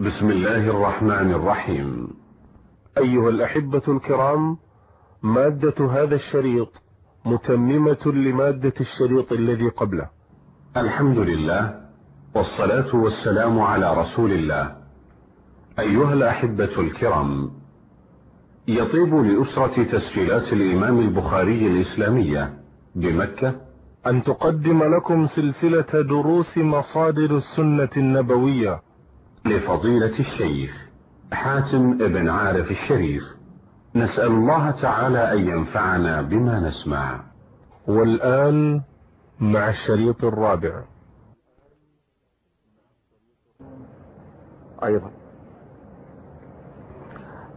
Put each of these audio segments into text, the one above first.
بسم الله الرحمن الرحيم. أيها الأحبة الكرام مادة هذا الشريط متممة لمادة الشريط الذي قبله. الحمد لله والصلاة والسلام على رسول الله. أيها الأحبة الكرام يطيب لأسرة تسجيلات الإمام البخاري الإسلامية بمكة أن تقدم لكم سلسلة دروس مصادر السنة النبوية لفضيلة الشيخ حاتم بن عارف الشريف. نسأل الله تعالى أن ينفعنا بما نسمع. والآن مع الشريط الرابع. أيضا.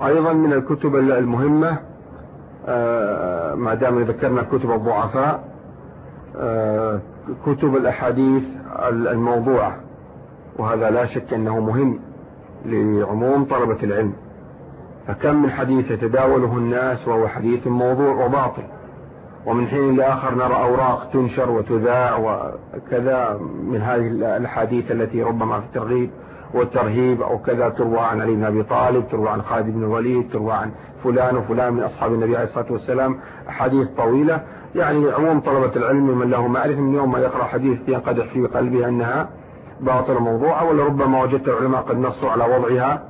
أيضا من الكتب المهمة آه، ما دام ذكرنا كتب الضعفاء آه، كتب الأحاديث الموضوعة. وهذا لا شك أنه مهم لعموم طلبة العلم. فكم من حديث يتداوله الناس وهو حديث موضوع وباطل. ومن حين لآخر نرى أوراق تنشر وتذاع وكذا من هذه الأحاديث التي ربما في الترغيب والترهيب أو كذا تروى عن علي بن أبي طالب تروى عن خالد بن الوليد تروى عن فلان وفلان من أصحاب النبي عليه الصلاة والسلام. أحاديث طويلة. يعني عموم طلبة العلم من له معرفة من يوم ما يقرأ حديث ينقدح في قلبه أنها باطل موضوعة ولربما وجدت العلماء قد نصوا على وضعها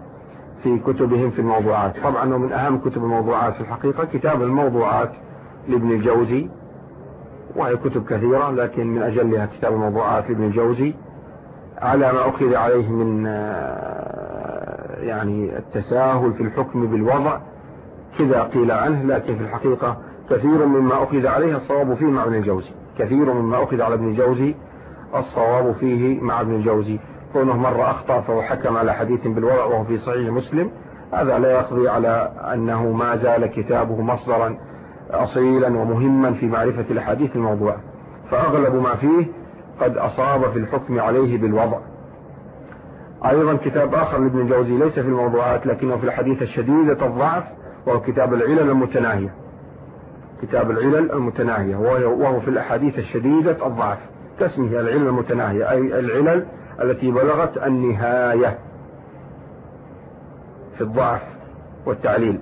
في كتبهم في الموضوعات. طبعا من أهم كتب الموضوعات في الحقيقة كتاب الموضوعات لابن الجوزي وهي كتب كثيرة لكن من أجلها كتاب الموضوعات لابن الجوزي. على ما أخذ عليه من آه، يعني التساهل في الحكم بالوضع كذا قيل عنه لكن في الحقيقة كثير مما أخذ عليه الصواب فيه مع ابن الجوزي. كثير مما أخذ على ابن الجوزي الصواب فيه مع ابن الجوزي كونه مرة أخطأ فهو حكم على حديث بالوضع وهو في صحيح مسلم. هذا لا يقضي على أنه ما زال كتابه مصدرا أصيلا ومهما في معرفة الأحاديث الموضوعة. فأغلب ما فيه قد أصاب في الحكم عليه بالوضع. أيضا كتاب آخر لابن الجوزي ليس في الموضوعات لكنه في الحديث الشديدة الضعف وهو كتاب العلل المتناهية. كتاب العلل المتناهية وهو في الأحاديث الشديدة الضعف. كاسمه العلل المتناهية أي العلل التي بلغت النهاية في الضعف والتعليل.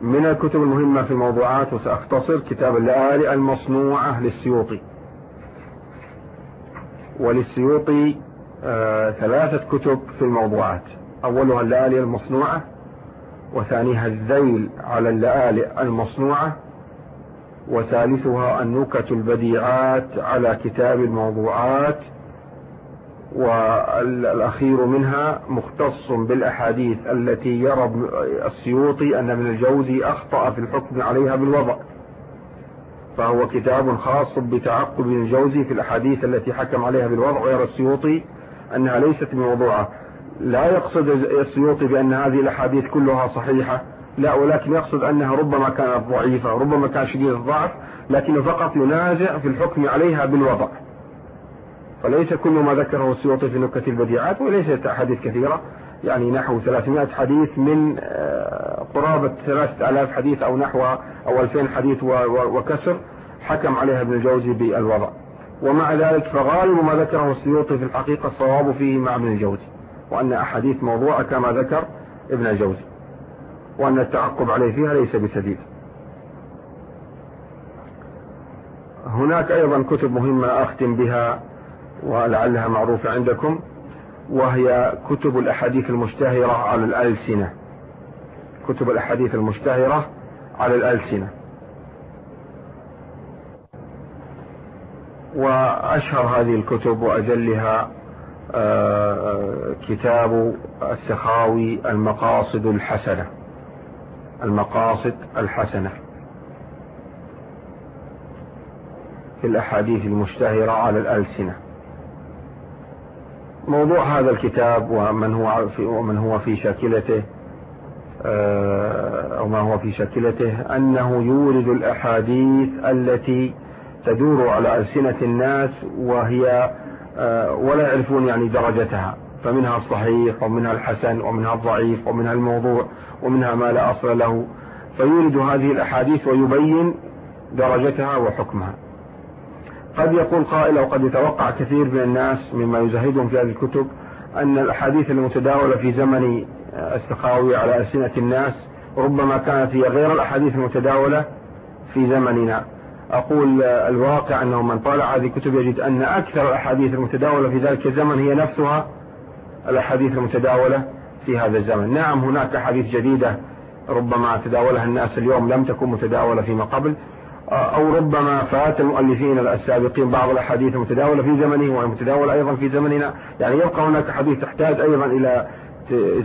من الكتب المهمة في الموضوعات وسأختصر كتاب اللآلئ المصنوعة للسيوطي. وللسيوطي آه ثلاثة كتب في الموضوعات. أولها اللآلئ المصنوعة وثانيها الذيل على اللآلئ المصنوعة وثالثها النكت البديعات على كتاب الموضوعات والأخير منها مختص بالأحاديث التي يرى السيوطي أن ابن الجوزي أخطأ في الحكم عليها بالوضع. فهو كتاب خاص بتعقب ابن الجوزي في الأحاديث التي حكم عليها بالوضع. ويرى السيوطي أنها ليست موضوعة لا يقصد السيوطي بأن هذه الأحاديث كلها صحيحة. لا ولكن يقصد أنها ربما كانت ضعيفة ربما كان شديد الضعف لكنه فقط ينازع في الحكم عليها بالوضع. فليس كل ما ذكره السيوطي في نكت البديعات وليست أحاديث كثيرة. يعني نحو 300 حديث من آه، قرابة 3000 حديث أو نحو أو 2000 حديث وكسر حكم عليها ابن الجوزي بالوضع. ومع ذلك فغالب ما ذكره السيوطي في الحقيقة الصواب فيه مع ابن الجوزي وأن أحاديث موضوعة كما ذكر ابن الجوزي. وأن التعقب عليه فيها ليس بسديد. هناك أيضا كتب مهمة أختم بها ولعلها معروفة عندكم وهي كتب الأحاديث المشتهرة على الألسنة. كتب الأحاديث المشتهرة على الألسنة. وأشهر هذه الكتب وأجلها آه، كتاب السخاوي المقاصد الحسنة. المقاصد الحسنة. في الأحاديث المشتهرة على الألسنة. موضوع هذا الكتاب ومن هو في ومن هو في شاكلته آه، أو ما هو في شاكلته أنه يورد الأحاديث التي تدور على ألسنة الناس وهي آه، ولا يعرفون يعني درجتها فمنها الصحيح ومنها الحسن ومنها الضعيف ومنها الموضوع. ومنها ما لا أصل له فيورد هذه الأحاديث ويبين درجتها وحكمها. قد يقول قائل أو قد يتوقع كثير من الناس مما يزهدهم في هذه الكتب أن الأحاديث المتداولة في زمن السخاوي على ألسنة الناس ربما كانت هي غير الأحاديث المتداولة في زمننا. أقول الواقع أنه من طالع هذه الكتب يجد أن أكثر الأحاديث المتداولة في ذلك الزمن هي نفسها الأحاديث المتداولة. في هذا الزمن. نعم هناك أحاديث جديدة ربما تداولها الناس اليوم لم تكن متداولة فيما قبل أو ربما فات المؤلفين السابقين بعض الأحاديث المتداولة في زمنه ومتداولة أيضا في زمننا. يعني يبقى هناك حديث تحتاج أيضا إلى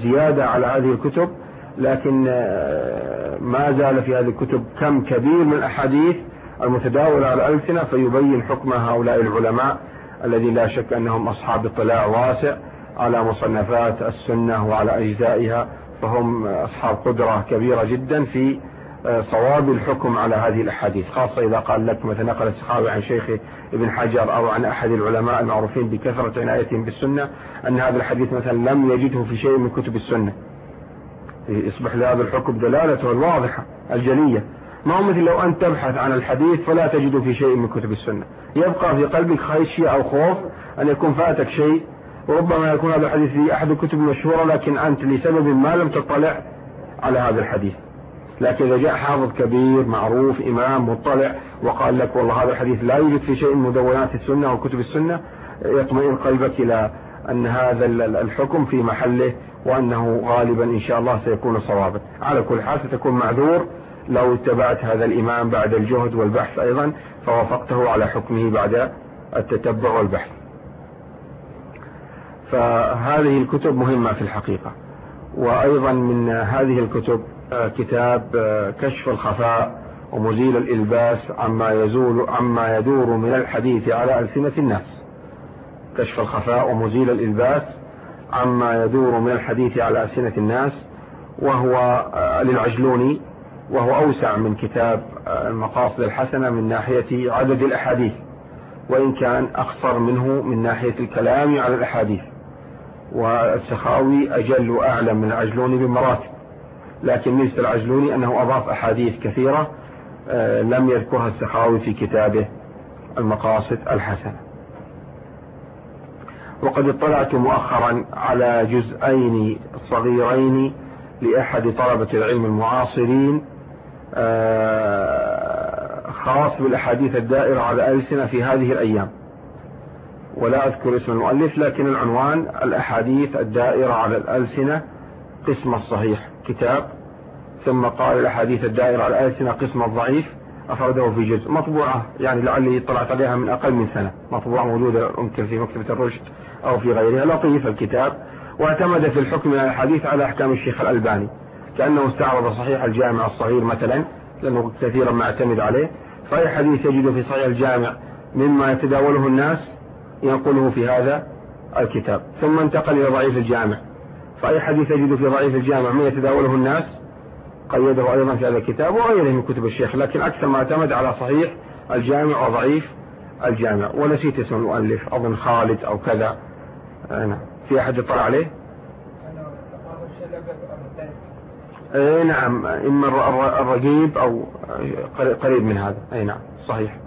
زيادة على هذه الكتب لكن آه، ما زال في هذه الكتب كم كبير من الأحاديث المتداولة على الألسنة فيبين حكم هؤلاء العلماء الذي لا شك أنهم أصحاب اطلاع واسع. على مصنفات السنة وعلى أجزائها فهم أصحاب قدرة كبيرة جدا في آه، صواب الحكم على هذه الأحاديث خاصة إذا قال لك مثلا نقل السخاوي عن شيخ ابن حجر أو عن أحد العلماء المعروفين بكثرة عنايتهم بالسنة أن هذا الحديث مثلا لم يجده في شيء من كتب السنة. يصبح لهذا الحكم دلالته الواضحة الجلية. ما هو مثل لو أنت تبحث عن الحديث فلا تجده في شيء من كتب السنة. يبقى في قلبك خشية أو خوف أن يكون فاتك شيء وربما يكون هذا الحديث في أحد الكتب المشهورة لكن أنت لسبب ما لم تطلع على هذا الحديث. لكن إذا جاء حافظ كبير معروف إمام مطلع وقال لك والله هذا الحديث لا يوجد في شيء من مدونات السنة أو كتب السنة يطمئن قلبك إلى أن هذا الحكم في محله وأنه غالبا إن شاء الله سيكون صوابا. على كل حال ستكون معذور لو اتبعت هذا الإمام بعد الجهد والبحث أيضا فوافقته على حكمه بعد التتبع والبحث. فهذه الكتب مهمة في الحقيقة. وأيضا من هذه الكتب آه، كتاب آه، كشف الخفاء ومزيل الإلباس عما يزول عما يدور من الحديث على ألسنة الناس. كشف الخفاء ومزيل الإلباس عما يدور من الحديث على ألسنة الناس وهو آه، للعجلوني وهو أوسع من كتاب المقاصد الحسنة من ناحية عدد الأحاديث. وإن كان أقصر منه من ناحية الكلام على الأحاديث. والسخاوي أجل وأعلم من العجلوني بمراتب. لكن ميزة العجلوني أنه أضاف أحاديث كثيرة آه، لم يذكرها السخاوي في كتابه المقاصد الحسنة. وقد اطلعت مؤخرا على جزئين صغيرين لأحد طلبة العلم المعاصرين آه، خاص بالأحاديث الدائرة على ألسنة في هذه الأيام. ولا أذكر اسم المؤلف لكن العنوان الأحاديث الدائرة على الألسنة قسم الصحيح كتاب. ثم قال الأحاديث الدائرة على الألسنة قسم الضعيف أفرده في جزء. مطبوعة يعني لعلي طلعت عليها من أقل من سنة. مطبوعة موجودة يمكن في مكتبة الرشد أو في غيرها. لطيف الكتاب. واعتمد في الحكم من الحديث على أحكام الشيخ الألباني كأنه استعرض صحيح الجامع الصغير مثلا لأنه كثيرا ما اعتمد عليه. فأي حديث يجد في صحيح الجامع مما يتداوله الناس ينقله في هذا الكتاب. ثم انتقل إلى ضعيف الجامع. فأي حديث يجد في ضعيف الجامع ما يتداوله الناس؟ قيده أيضا في هذا الكتاب وغيره من كتب الشيخ لكن أكثر ما اعتمد على صحيح الجامع وضعيف الجامع. ونسيت اسم المؤلف أظن خالد أو كذا. أنا في أحد يطلع عليه؟ أي نعم. إما الرقيب أو قريب من هذا. أي نعم. صحيح.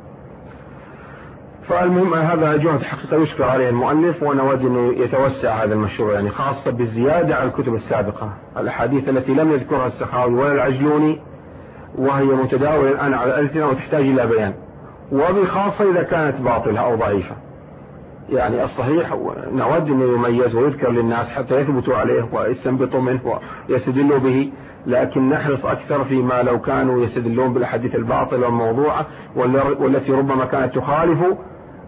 فالمهم هذا جهد حقيقة يشكر عليه المؤلف ونود أنه يتوسع هذا المشروع يعني خاصة بالزيادة على الكتب السابقة. الأحاديث التي لم يذكرها السخاوي ولا العجلوني وهي متداولة الآن على الألسنة وتحتاج إلى بيان. وبخاصة إذا كانت باطلة أو ضعيفة. يعني الصحيح نود أنه يميز ويذكر للناس حتى يثبتوا عليه ويستنبطوا منه ويستدلوا به لكن نحرص أكثر فيما لو كانوا يستدلون بالأحاديث الباطلة والموضوعة والتي ربما كانت تخالف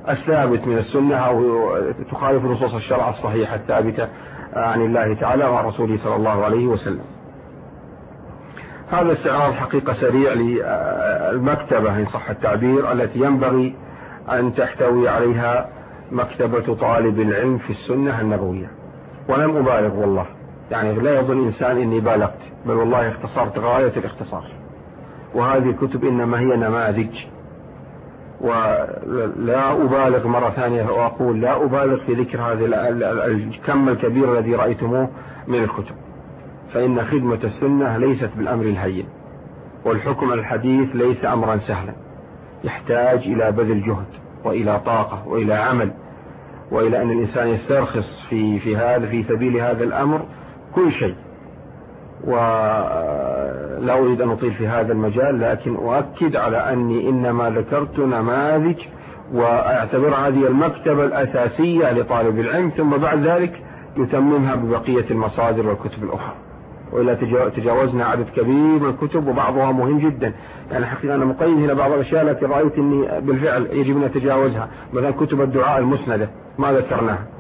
الثابت من السنة أو تخالف نصوص الشرع الصحيحة الثابتة عن الله تعالى وعن رسوله صلى الله عليه وسلم. هذا استعراض حقيقة سريع للمكتبة إن صح التعبير التي ينبغي أن تحتوي عليها مكتبة طالب العلم في السنة النبوية. ولم أبالغ والله. يعني لا يظن الإنسان إني بالغت بل والله اختصرت غاية الاختصار. وهذه الكتب إنما هي نماذج ولا أبالغ مرة ثانية وأقول لا أبالغ في ذكر هذا الكم الكبير الذي رأيتموه من الكتب. فإن خدمة السنة ليست بالأمر الهين والحكم الحديث ليس أمرا سهلا. يحتاج إلى بذل جهد وإلى طاقة وإلى عمل وإلى أن الإنسان يسترخص في في هذا في سبيل هذا الأمر كل شيء. ولا أريد أن أطيل في هذا المجال لكن أؤكد على أني إنما ذكرت نماذج وأعتبر هذه المكتبة الأساسية لطالب العلم ثم بعد ذلك يتممها ببقية المصادر والكتب الأخرى. وإلا تجاوزنا عدد كبير من الكتب وبعضها مهم جدا. يعني حقيقة أنا مقيد هنا بعض الأشياء لكن رأيت أني بالفعل يجب أن نتجاوزها مثلا كتب الدعاء المسندة ما ذكرناها.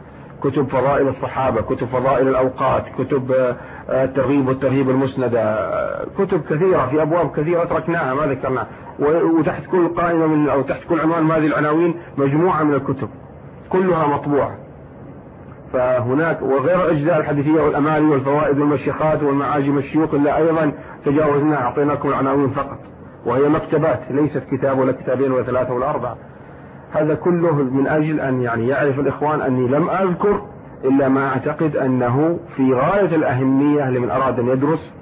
كتب فضائل الصحابة كتب فضائل الأوقات كتب آه، الترغيب والترهيب المسندة آه، كتب كثيرة في أبواب كثيرة تركناها ما ذكرناها وتحت كل قائمة من أو تحت كل عنوان من هذه العناوين مجموعة من الكتب كلها مطبوعة. فهناك وغير الأجزاء الحديثية والأمالي والفوائد والمشيخات والمعاجم الشيوخ إلا أيضا تجاوزنا أعطيناكم العناوين فقط وهي مكتبات ليست كتاب ولا كتابين ولا ثلاثة ولا أربعة. هذا كله من أجل أن يعني يعرف الإخوان أني لم أذكر إلا ما أعتقد أنه في غاية الأهمية لمن أراد أن يدرس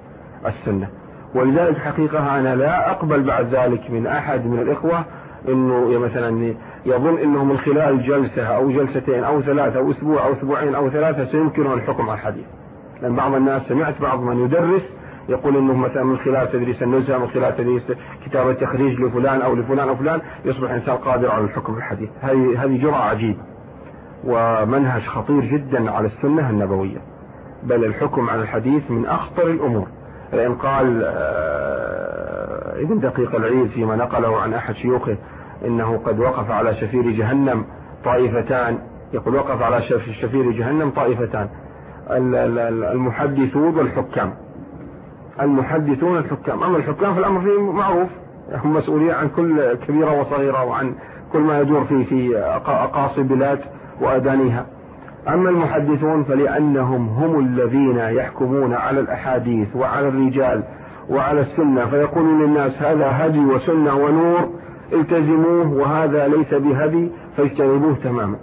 السنة. ولذلك حقيقة أنا لا أقبل بعد ذلك من أحد من الإخوة أنه مثلا يظن أنه من خلال جلسة أو جلستين أو ثلاثة أو أسبوع أو أسبوعين أو ثلاثة سيمكنه الحكم على الحديث. لأن بعض الناس سمعت بعض من يدرس يقول إنه مثلا من خلال تدريس النزهة من خلال تدريس كتابه تخريج لفلان أو لفلان أو فلان يصبح إنسان قادر على الحكم بالحديث هذه هذه جرأة عجيبة ومنهج خطير جدا على السنة النبوية. بل الحكم على الحديث من أخطر الأمور. لأن قال آه، ابن دقيق العيد فيما نقله عن أحد شيوخه إنه قد وقف على شفير جهنم طائفتان. يقول وقف على شفير جهنم طائفتان. المحدثون والحكام. المحدثون الحكام. أما الحكام فالأمر فيه معروف. هم مسؤولين عن كل كبيرة وصغيرة وعن كل ما يدور في في أقاصي البلاد وأدانيها. أما المحدثون فلأنهم هم الذين يحكمون على الأحاديث وعلى الرجال وعلى السنة. فيقولون للناس هذا هدي وسنة ونور التزموه وهذا ليس بهدي فاجتنبوه تماما.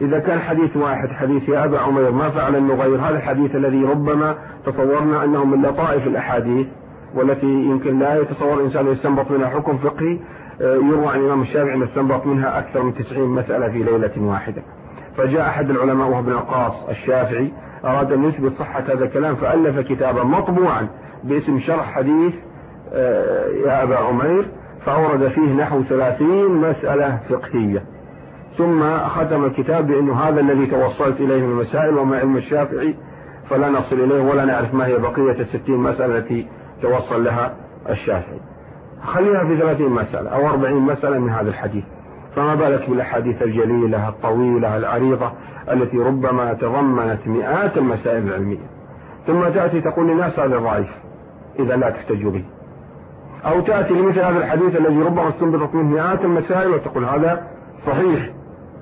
إذا كان حديث واحد حديث يا أبا عمير ما فعل النغير هذا الحديث الذي ربما تصورنا أنه من لطائف الأحاديث والتي يمكن لا يتصور الإنسان يستنبط منها. حكم فقهي آه، يروى عن الإمام الشافعي أنه استنبط منها أكثر من 90 مسألة في ليلة واحدة. فجاء أحد العلماء وهو ابن القاص الشافعي أراد أن يثبت صحة هذا الكلام فألف كتابا مطبوعا باسم شرح حديث آه، يا أبا عمير فأورد فيه نحو 30 مسألة فقهية. ثم ختم الكتاب بأنه هذا الذي توصلت إليه من المسائل وما علم الشافعي فلا نصل إليه ولا نعرف ما هي بقية الستين مسألة التي توصل لها الشافعي. خليها في ثلاثين مسألة أو أربعين مسألة من هذا الحديث. فما بالك بالأحاديث الجليلة الطويلة العريضة التي ربما تضمنت مئات المسائل العلمية. ثم تأتي تقول للناس هذا ضعيف إذا لا تحتج به. أو تأتي لمثل هذا الحديث الذي ربما استنبطت منه مئات المسائل وتقول هذا صحيح.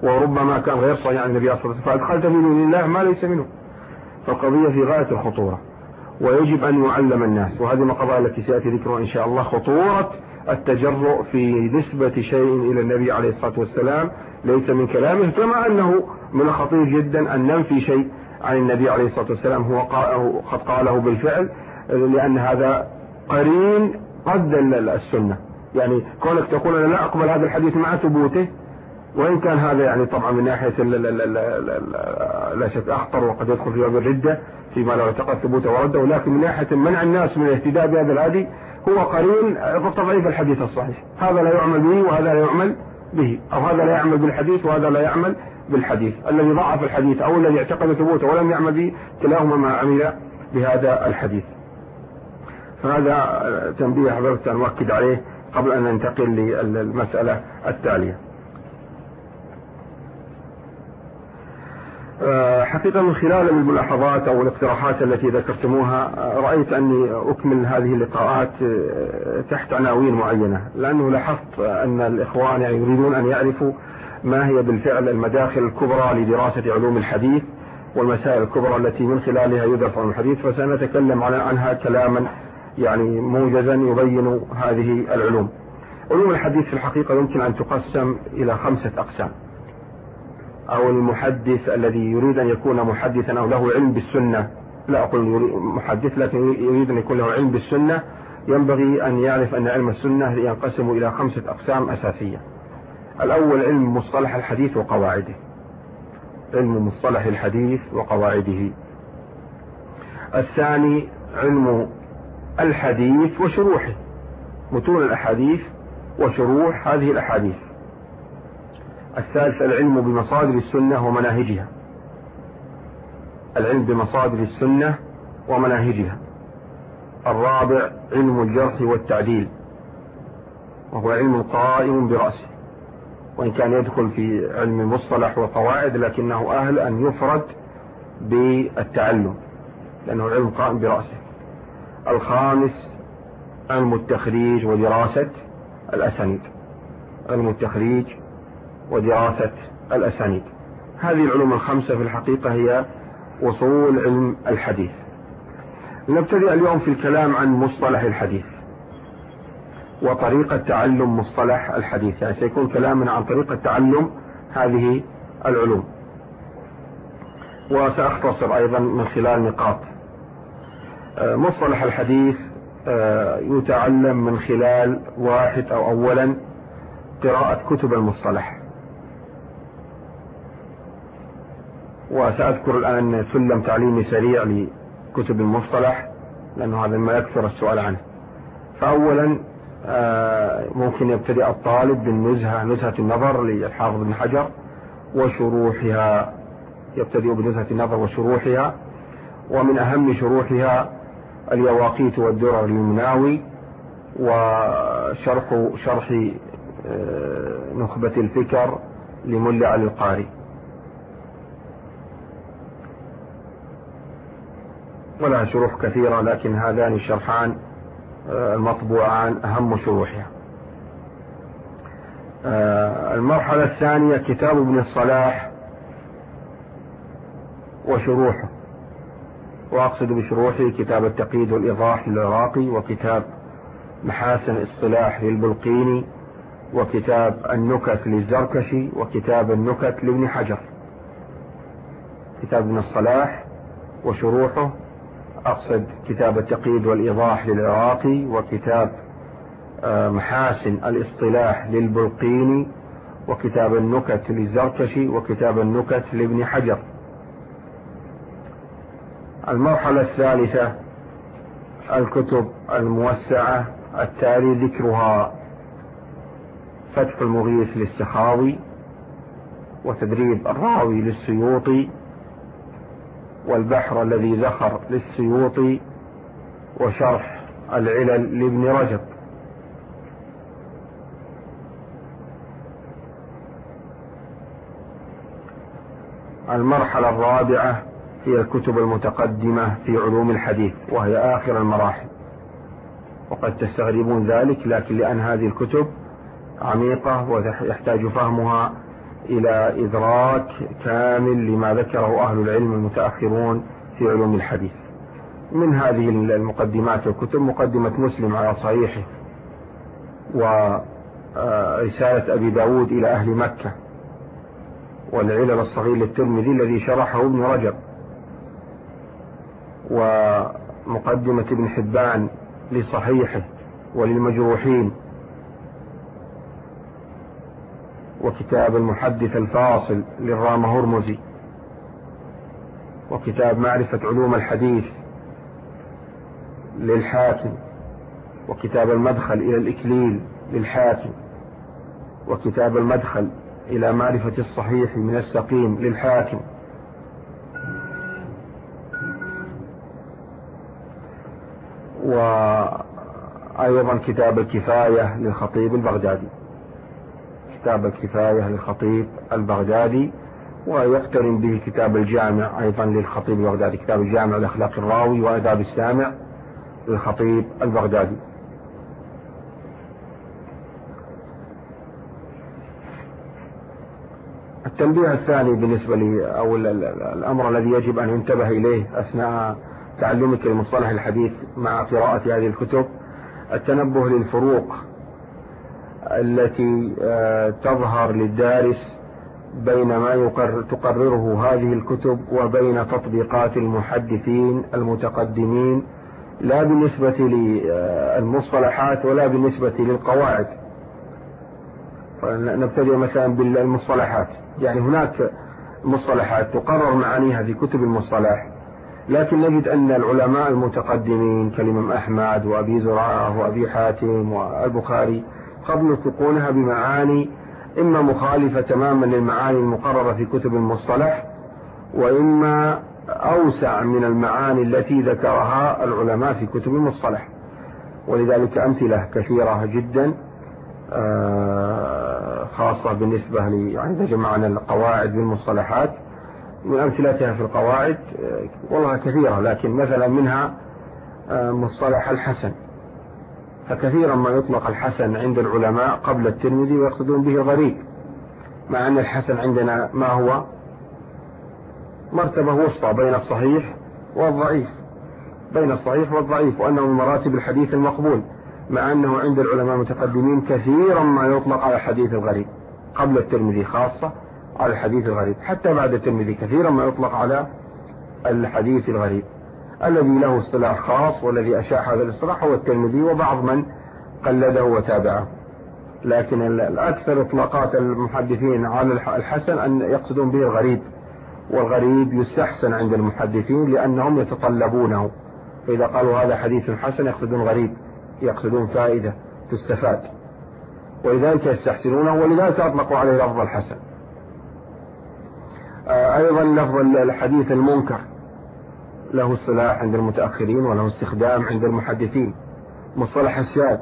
وربما كان غير صحيح عن النبي صلى الله عليه وسلم. فأدخلت في دين الله ما ليس منه. فالقضية في غاية الخطورة. ويجب أن يعلم الناس وهذه القضايا التي سيأتي ذكرها إن شاء الله خطورة التجرؤ في نسبة شيء إلى النبي عليه الصلاة والسلام ليس من كلامه كما أنه من الخطير جدا أن ننفي شيء عن النبي عليه الصلاة والسلام هو قد قاله بالفعل لأن هذا قرين قد السنة. يعني كونك تقول أنا لا أقبل هذا الحديث مع ثبوته. وإن كان هذا يعني طبعا من ناحية لا شك أخطر وقد يدخل في باب الردة فيما لو اعتقد ثبوته ورده ولكن من ناحية منع الناس من الاهتداء بهذا الهدي هو قرين تضعيف الحديث الصحيح. هذا لا يعمل به وهذا لا يعمل به أو هذا لا يعمل بالحديث وهذا لا يعمل بالحديث. الذي ضعف الحديث أو الذي اعتقد ثبوته ولم يعمل به كلاهما ما عمل بهذا الحديث. فهذا تنبيه حضرتك نؤكد عليه قبل أن ننتقل للمسألة التالية آه، حقيقة من خلال الملاحظات أو الاقتراحات التي ذكرتموها آه، رأيت أني أكمل هذه اللقاءات آه، تحت عناوين معينة لأنه لاحظت أن الإخوان يعني يريدون أن يعرفوا ما هي بالفعل المداخل الكبرى لدراسة علوم الحديث والمسائل الكبرى التي من خلالها يدرس علم الحديث فسنتكلم عنها كلاما يعني موجزا يبين هذه العلوم. علوم الحديث في الحقيقة يمكن أن تقسم إلى خمسة أقسام. أو المحدث الذي يريد أن يكون محدثا أو له علم بالسنة. لا أقول محدث لكن يريد أن يكون له علم بالسنة. ينبغي أن يعرف أن علم السنة ينقسم إلى خمسة أقسام أساسية. الأول علم مصطلح الحديث وقواعده. علم مصطلح الحديث وقواعده. الثاني علم الحديث وشروحه. متون الأحاديث وشروح هذه الأحاديث. الثالث العلم بمصادر السنة ومناهجها. العلم بمصادر السنة ومناهجها. الرابع علم الجرح والتعديل وهو علم قائم برأسه. وإن كان يدخل في علم المصطلح والقواعد لكنه أهل أن يفرد بالتعلم لأنه علم قائم برأسه. الخامس علم التخريج ودراسة الأسانيد. علم التخريج ودراسة الأسانيد. هذه العلوم الخمسة في الحقيقة هي أصول علم الحديث. نبتدئ اليوم في الكلام عن مصطلح الحديث وطريقة تعلم مصطلح الحديث. يعني سيكون كلامنا عن طريقة تعلم هذه العلوم. وسأختصر أيضا من خلال نقاط. آه، مصطلح الحديث آه، يتعلم من خلال واحد أو أولا قراءة كتب المصطلح. وسأذكر الآن سلم تعليمي سريع لكتب المصطلح لأنه هذا ما يكثر السؤال عنه. فأولا آه، ممكن يبتدئ الطالب بالنزهة نزهة النظر للحافظ بن حجر وشروحها. يبتدئ بنزهة النظر وشروحها. ومن أهم شروحها اليواقيت والدرر للمناوي وشرح شرح آه، نخبة الفكر لملأ القاري ولها شروح كثيرة لكن هذان الشرحان آه، المطبوعان أهم شروحها. آه، المرحلة الثانية كتاب ابن الصلاح وشروحه. وأقصد بشروحه كتاب التقييد والإيضاح للعراقي وكتاب محاسن اصطلاح للبلقيني وكتاب النكت للزركشي وكتاب النكت لابن حجر. كتاب ابن الصلاح وشروحه أقصد كتاب التقييد والإيضاح للعراقي وكتاب آه، محاسن الاصطلاح للبلقيني وكتاب النكت للزركشي وكتاب النكت لابن حجر. المرحلة الثالثة الكتب الموسعة التالي ذكرها فتح المغيث للسخاوي وتدريب الراوي للسيوطي والبحر الذي ذخر للسيوطي وشرح العلل لابن رجب. المرحلة الرابعة هي الكتب المتقدمة في علوم الحديث وهي آخر المراحل. وقد تستغربون ذلك لكن لأن هذه الكتب عميقة ويحتاج فهمها إلى إدراك كامل لما ذكره أهل العلم المتأخرون في علوم الحديث. من هذه المقدمات والكتب مقدمة مسلم على صحيحه ورسالة أبي داود إلى أهل مكة والعلل الصغير للترمذي الذي شرحه ابن رجب. ومقدمة ابن حبان لصحيحه وللمجروحين. وكتاب المحدث الفاصل للرام هرمزي وكتاب معرفة علوم الحديث للحاكم وكتاب المدخل إلى الإكليل للحاكم وكتاب المدخل إلى معرفة الصحيح من السقيم للحاكم. وأيضا كتاب الكفاية للخطيب البغدادي. كتاب الكفاية للخطيب البغدادي ويقترن به كتاب الجامع أيضا للخطيب البغدادي كتاب الجامع لأخلاق الراوي وآداب السامع للخطيب البغدادي. التنبيه الثاني بالنسبة لي أو الأمر الذي يجب أن ينتبه إليه أثناء تعلمك لمصطلح الحديث مع قراءة هذه الكتب التنبه للفروق التي آه، تظهر للدارس بين ما يقرر تقرره هذه الكتب وبين تطبيقات المحدثين المتقدمين لا بالنسبة للمصطلحات ولا بالنسبة للقواعد. نبتدئ مثلا بالمصطلحات. يعني هناك المصطلحات تقرر معانيها في كتب المصطلح لكن نجد أن العلماء المتقدمين كالإمام أحمد وأبي زرعة وأبي حاتم والبخاري قد يطلقونها بمعاني إما مخالفة تماما للمعاني المقررة في كتب المصطلح وإما أوسع من المعاني التي ذكرها العلماء في كتب المصطلح. ولذلك أمثلة كثيرة جدا آه، خاصة بالنسبة لي يعني جمعنا القواعد بالمصطلحات. من أمثلتها في القواعد آه، والله كثيرة لكن مثلا منها آه، مصطلح الحسن. فكثيرا ما يطلق الحسن عند العلماء قبل الترمذي ويقصدون به الغريب مع أن الحسن عندنا ما هو؟ مرتبة وسطى بين الصحيح والضعيف بين الصحيح والضعيف وأنه من مراتب الحديث المقبول مع أنه عند العلماء المتقدمين كثيرا ما يطلق على الحديث الغريب قبل الترمذي خاصة على الحديث الغريب حتى بعد الترمذي كثيرا ما يطلق على الحديث الغريب. الذي له اصطلاح خاص والذي أشاع هذا الاصطلاح هو الترمذي وبعض من قلده وتابعه. لكن الأكثر إطلاقات المحدثين على الحسن أن يقصدون به الغريب والغريب يستحسن عند المحدثين لأنهم يتطلبونه. فإذا قالوا هذا حديث حسن يقصدون غريب يقصدون فائدة تستفاد. ولذلك يستحسنونه ولذلك أطلقوا عليه لفظ الحسن. آه، أيضا لفظ الحديث المنكر. له اصطلاح عند المتأخرين وله استخدام عند المحدثين. مصطلح الشاذ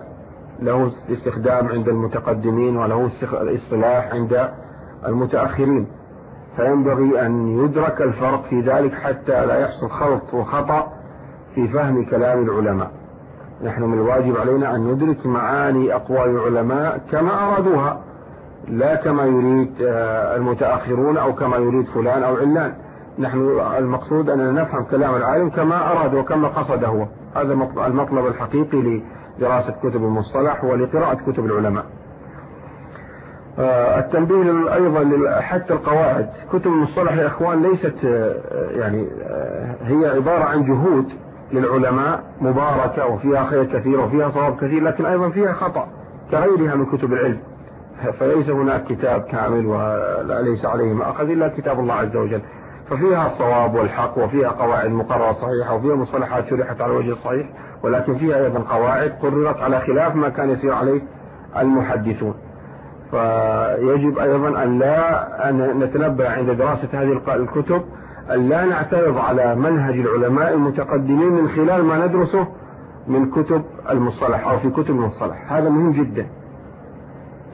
له استخدام عند المتقدمين وله اصطلاح عند المتأخرين. فينبغي أن يدرك الفرق في ذلك حتى لا يحصل خلط وخطأ في فهم كلام العلماء. نحن من الواجب علينا أن ندرك معاني أقوال العلماء كما أرادوها لا كما يريد آه، المتأخرون أو كما يريد فلان أو علان. نحن المقصود أننا نفهم كلام العالم كما أراد وكما قصد هو. هذا المطلب الحقيقي لدراسة كتب المصطلح ولقراءة كتب العلماء. آه، التنبيه أيضا حتى القواعد. كتب المصطلح يا إخوان ليست آه، يعني هي عبارة عن جهود للعلماء مباركة وفيها خير كثير وفيها صواب كثير لكن أيضا فيها خطأ كغيرها من كتب العلم. فليس هناك كتاب كامل وليس عليه ما أخذ إلا كتاب الله عز وجل. ففيها الصواب والحق وفيها قواعد مقررة صحيحة وفيها مصطلحات شرحت على الوجه الصحيح ولكن فيها أيضا قواعد قررت على خلاف ما كان يسير عليه المحدثون. فيجب أيضا أن لا أن نتنبه عند دراسة هذه الكتب أن لا نعترض على منهج العلماء المتقدمين من خلال ما ندرسه من كتب المصطلح أو في كتب المصطلح. هذا مهم جدا.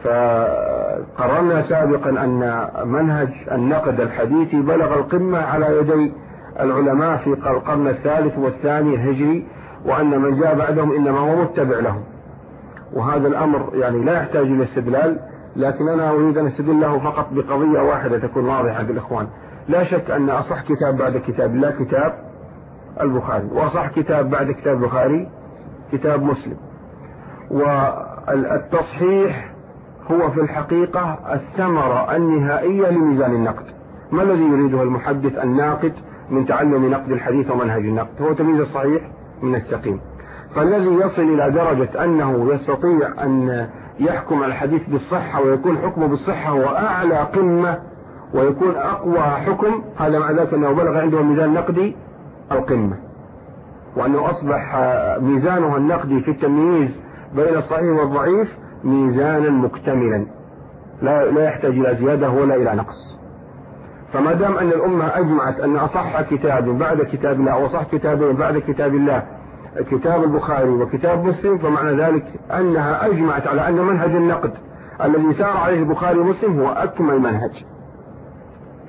فقررنا سابقا أن منهج النقد الحديثي بلغ القمة على يدي العلماء في القرن الثالث والثاني الهجري وأن من جاء بعدهم إنما هو متبع لهم. وهذا الأمر يعني لا يحتاج إلى استدلال لكن أنا أريد أن أستدل له فقط بقضية واحدة تكون واضحة عند الإخوان لا شك أن أصح كتاب بعد كتاب الله كتاب البخاري وأصح كتاب بعد كتاب البخاري كتاب مسلم. والتصحيح هو في الحقيقة الثمرة النهائية لميزان النقد. ما الذي يريده المحدث الناقد من تعلم نقد الحديث ومنهج النقد؟ هو تمييز الصحيح من السقيم. فالذي يصل إلى درجة أنه يستطيع أن يحكم الحديث بالصحة ويكون حكمه بالصحة هو أعلى قمة ويكون أقوى حكم هذا مع ذلك أنه بلغ عنده ميزان نقدي القمة. وأنه أصبح ميزانه النقدي في التمييز بين الصحيح والضعيف ميزانا مكتملا. لا, لا يحتاج إلى زيادة ولا إلى نقص. فما دام أن الأمة أجمعت أن أصح كتاب بعد كتاب الله وأصح كتابين بعد كتاب الله كتاب البخاري وكتاب مسلم فمعنى ذلك أنها أجمعت على أن منهج النقد الذي سار عليه البخاري ومسلم هو أكمل منهج.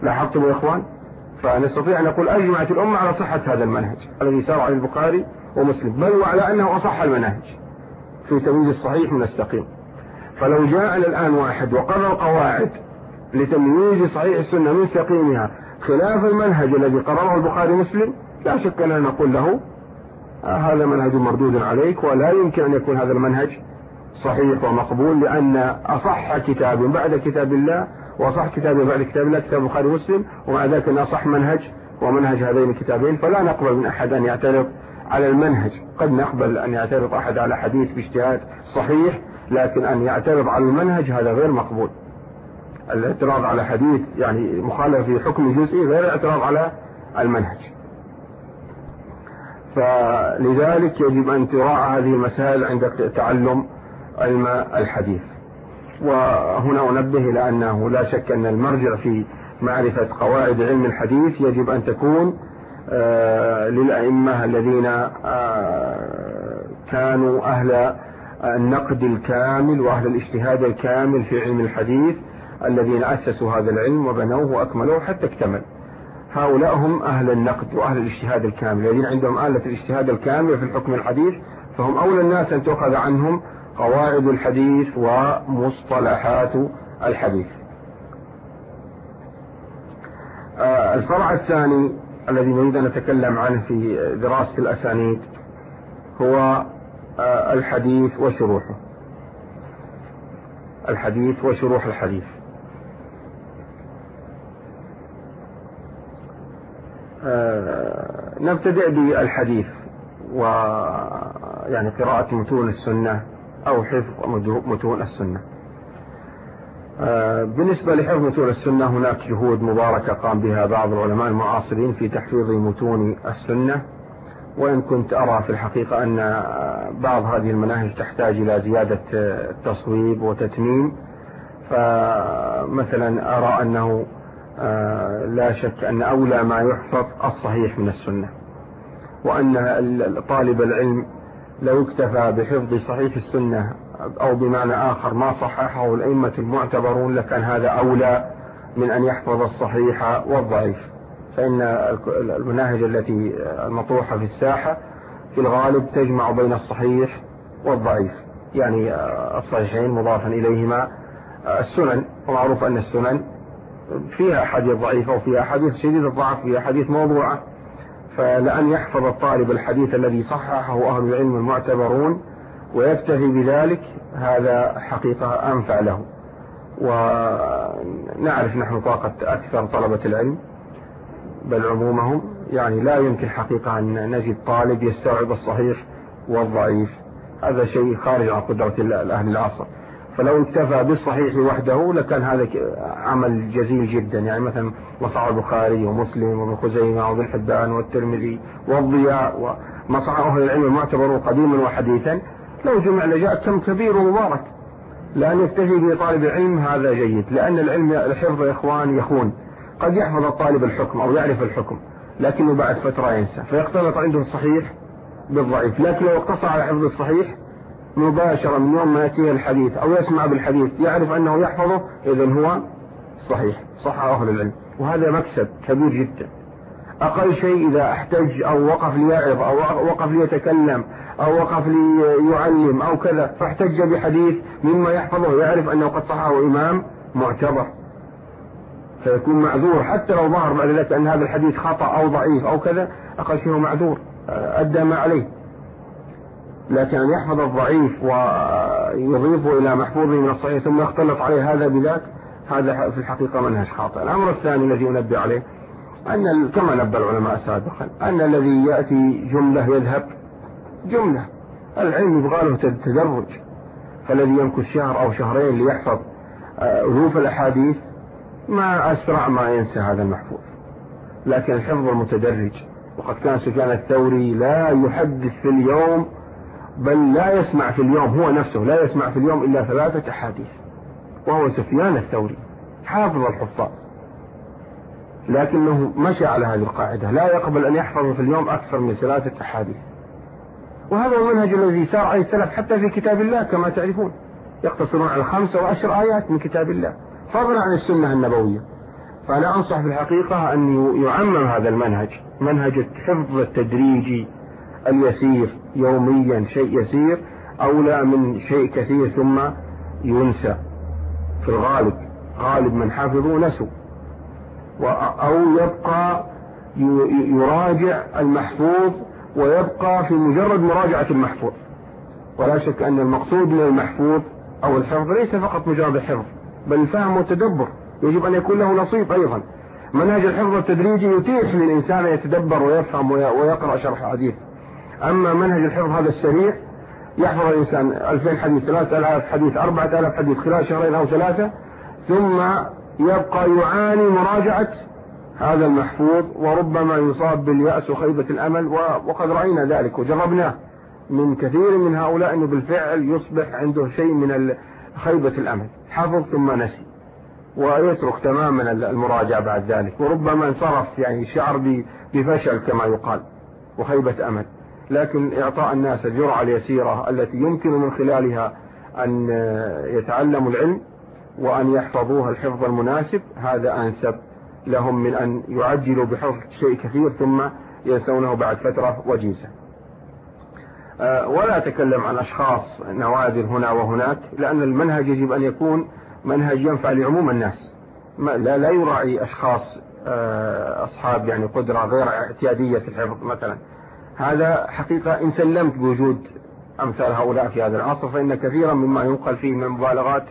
لاحظتم يا إخوان؟ فنستطيع أن نقول أجمعت الأمة على صحة هذا المنهج الذي سار عليه البخاري ومسلم بل وعلى أنه أصح المناهج في تمييز الصحيح من السقيم. فلو جاءنا الآن واحد وقرر قواعد لتمييز صحيح السنة من سقيمها خلاف المنهج الذي قرره البخاري مسلم لا شك أننا نقول له آه هذا منهج مردود عليك ولا يمكن أن يكون هذا المنهج صحيح ومقبول لأن أصح كتاب بعد كتاب الله وأصح كتاب بعد كتاب الله كتاب البخاري ومسلم ومع ذلك أصح منهج ومنهج هذين الكتابين فلا نقبل من أحد أن يعترض على المنهج. قد نقبل أن يعترض أحد على حديث باجتهاد صحيح لكن أن يعترض على المنهج هذا غير مقبول. الاعتراض على حديث يعني مخالف في حكم جزئي غير الاعتراض على المنهج. فلذلك يجب أن تراعى هذه المسائل عند تعلم علم الحديث. وهنا أنبه إلى أنه لا شك أن المرجع في معرفة قواعد علم الحديث يجب أن تكون آه، للأئمة الذين آه، كانوا أهل النقد الكامل وأهل الاجتهاد الكامل في علم الحديث الذين أسسوا هذا العلم وبنوه وأكملوه حتى اكتمل. هؤلاء هم أهل النقد وأهل الاجتهاد الكامل. الذين عندهم آلة الاجتهاد الكامل في الحكم الحديث فهم أولى الناس أن تؤخذ عنهم قواعد الحديث ومصطلحات الحديث. آه، الفرع الثاني الذي نريد أن نتكلم عنه في دراسة الأسانيد هو الحديث وشروحه. الحديث وشروح الحديث. آه، نبتدئ بالحديث ويعني قراءة متون السنة أو حفظ متون السنة. آه، بالنسبة لحفظ متون السنة هناك جهود مباركة قام بها بعض العلماء المعاصرين في تحفيظ متون السنة. وإن كنت أرى في الحقيقة أن بعض هذه المناهج تحتاج إلى زيادة تصويب وتتميم فمثلا أرى أنه آه، لا شك أن أولى ما يحفظ الصحيح من السنة وأن طالب العلم لو اكتفى بحفظ صحيح السنة أو بمعنى آخر ما صححه الأئمة المعتبرون لكان هذا أولى من أن يحفظ الصحيح والضعيف. فإن المناهج التي المطروحة في الساحة في الغالب تجمع بين الصحيح والضعيف. يعني الصحيحين مضافا إليهما السنن ومعروف أن السنن فيها حديث ضعيفة وفيها حديث شديد الضعف فيها حديث موضوعة. فلأن يحفظ الطالب الحديث الذي صححه أهل العلم المعتبرون ويكتفي بذلك هذا حقيقة أنفع له. ونعرف نحن طاقة أكثر طلبة العلم. بل عمومهم يعني لا يمكن حقيقة أن نجد طالب يستوعب الصحيح والضعيف. هذا شيء خارج عن قدرة أهل العصر. فلو اكتفى بالصحيح وحده لكان هذا عمل جزيل جدا. يعني مثلا مصع البخاري ومسلم وابن خزيمة وابن حبان والترمذي والضياء ومصع أهل العلم المعتبر قديما وحديثا. لو جمع لجاء كم كبير ومبارك. لأن يكتفي بطالب العلم هذا جيد. لأن العلم الحفظ يا إخوان يخون. قد يحفظ الطالب الحكم أو يعرف الحكم لكنه بعد فترة ينسى. فيختلط عنده الصحيح بالضعيف لكن لو اقتصر على حفظ الصحيح مباشرة من يوم ما يأتيه الحديث أو يسمع بالحديث يعرف أنه يحفظه إذا هو صحيح صح أهل العلم. وهذا مكسب كبير جدا. أقل شيء إذا احتج أو وقف ليعظ أو وقف ليتكلم أو وقف ليعلم أو كذا فاحتج بحديث مما يحفظه يعرف أنه قد صحه إمام معتبر. فيكون معذور حتى لو ظهر بعد ذلك أن هذا الحديث خطأ أو ضعيف أو كذا أقل شيء معذور أدى ما عليه. لكن أن يحفظ الضعيف ويضيفه إلى محفوظه من الصحيح ثم يختلط عليه هذا بذاك هذا في الحقيقة منهج خاطئ. الأمر الثاني الذي أنبه عليه أن كما نبه العلماء سابقا أن الذي يأتي جملة يذهب جملة. العلم يبغى له تدرج. فالذي يمكث شهر أو شهرين ليحفظ آه، ألوف الأحاديث ما أسرع ما ينسى هذا المحفوظ. لكن الحفظ المتدرج وقد كان سفيان الثوري لا يحدث في اليوم بل لا يسمع في اليوم هو نفسه لا يسمع في اليوم إلا ثلاثة أحاديث وهو سفيان الثوري حافظ الحفاظ. لكنه مشى على هذه القاعدة لا يقبل أن يحفظ في اليوم أكثر من ثلاثة أحاديث. وهذا هو المنهج الذي سار عليه السلف حتى في كتاب الله كما تعرفون يقتصرون على خمسة وعشر آيات من كتاب الله. فضلا عن السنة النبوية. فأنا أنصح في الحقيقة أن يعمم هذا المنهج منهج الحفظ التدريجي اليسير يوميا شيء يسير أولى من شيء كثير ثم ينسى. في الغالب غالب من حفظوا نسوا. أو يبقى يراجع المحفوظ ويبقى في مجرد مراجعة المحفوظ. ولا شك أن المقصود من المحفوظ أو الحفظ ليس فقط مجرد الحفظ بل الفهم والتدبر يجب أن يكون له نصيب أيضا. منهج الحفظ التدريجي يتيح للإنسان أن يتدبر ويفهم ويقرأ شرح الحديث. أما منهج الحفظ هذا السريع يحفظ الإنسان 2000 حديث 3000 حديث 4000 حديث خلال شهرين أو ثلاثة ثم يبقى يعاني مراجعة هذا المحفوظ وربما يصاب باليأس وخيبة الأمل وقد رأينا ذلك وجربناه من كثير من هؤلاء أنه بالفعل يصبح عنده شيء من خيبة الأمل حفظ ثم نسي. ويترك تماما المراجعة بعد ذلك. وربما انصرف يعني شعر بفشل كما يقال. وخيبة أمل لكن إعطاء الناس الجرعة اليسيرة التي يمكن من خلالها أن يتعلموا العلم وأن يحفظوها الحفظ المناسب هذا أنسب لهم من أن يعجلوا بحفظ شيء كثير ثم ينسونه بعد فترة وجيزة. ولا أتكلم عن أشخاص نوادر هنا وهناك لأن المنهج يجب أن يكون منهج ينفع لعموم الناس. لا, لا يراعي أشخاص آه، أصحاب يعني قدرة غير اعتيادية في الحفظ مثلا. هذا حقيقة إن سلمت بوجود أمثال هؤلاء في هذا العصر فإن كثيرا مما ينقل فيه من مبالغات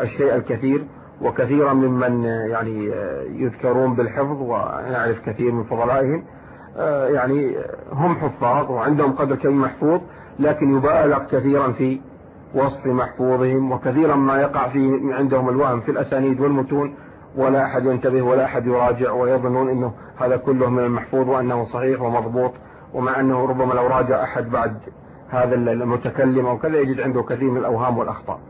الشيء الكثير وكثيرا ممن يعني يذكرون بالحفظ ونعرف كثير من فضلائهم. يعني هم حفاظ وعندهم قدر كم محفوظ لكن يبالغ كثيرا في وصف محفوظهم وكثيرا ما يقع فيه عندهم الوهم في الأسانيد والمتون ولا أحد ينتبه ولا أحد يراجع ويظنون أنه هذا كله من المحفوظ وأنه صحيح ومضبوط ومع أنه ربما لو راجع أحد بعد هذا المتكلم أو كذا يجد عنده كثير من الأوهام والأخطاء.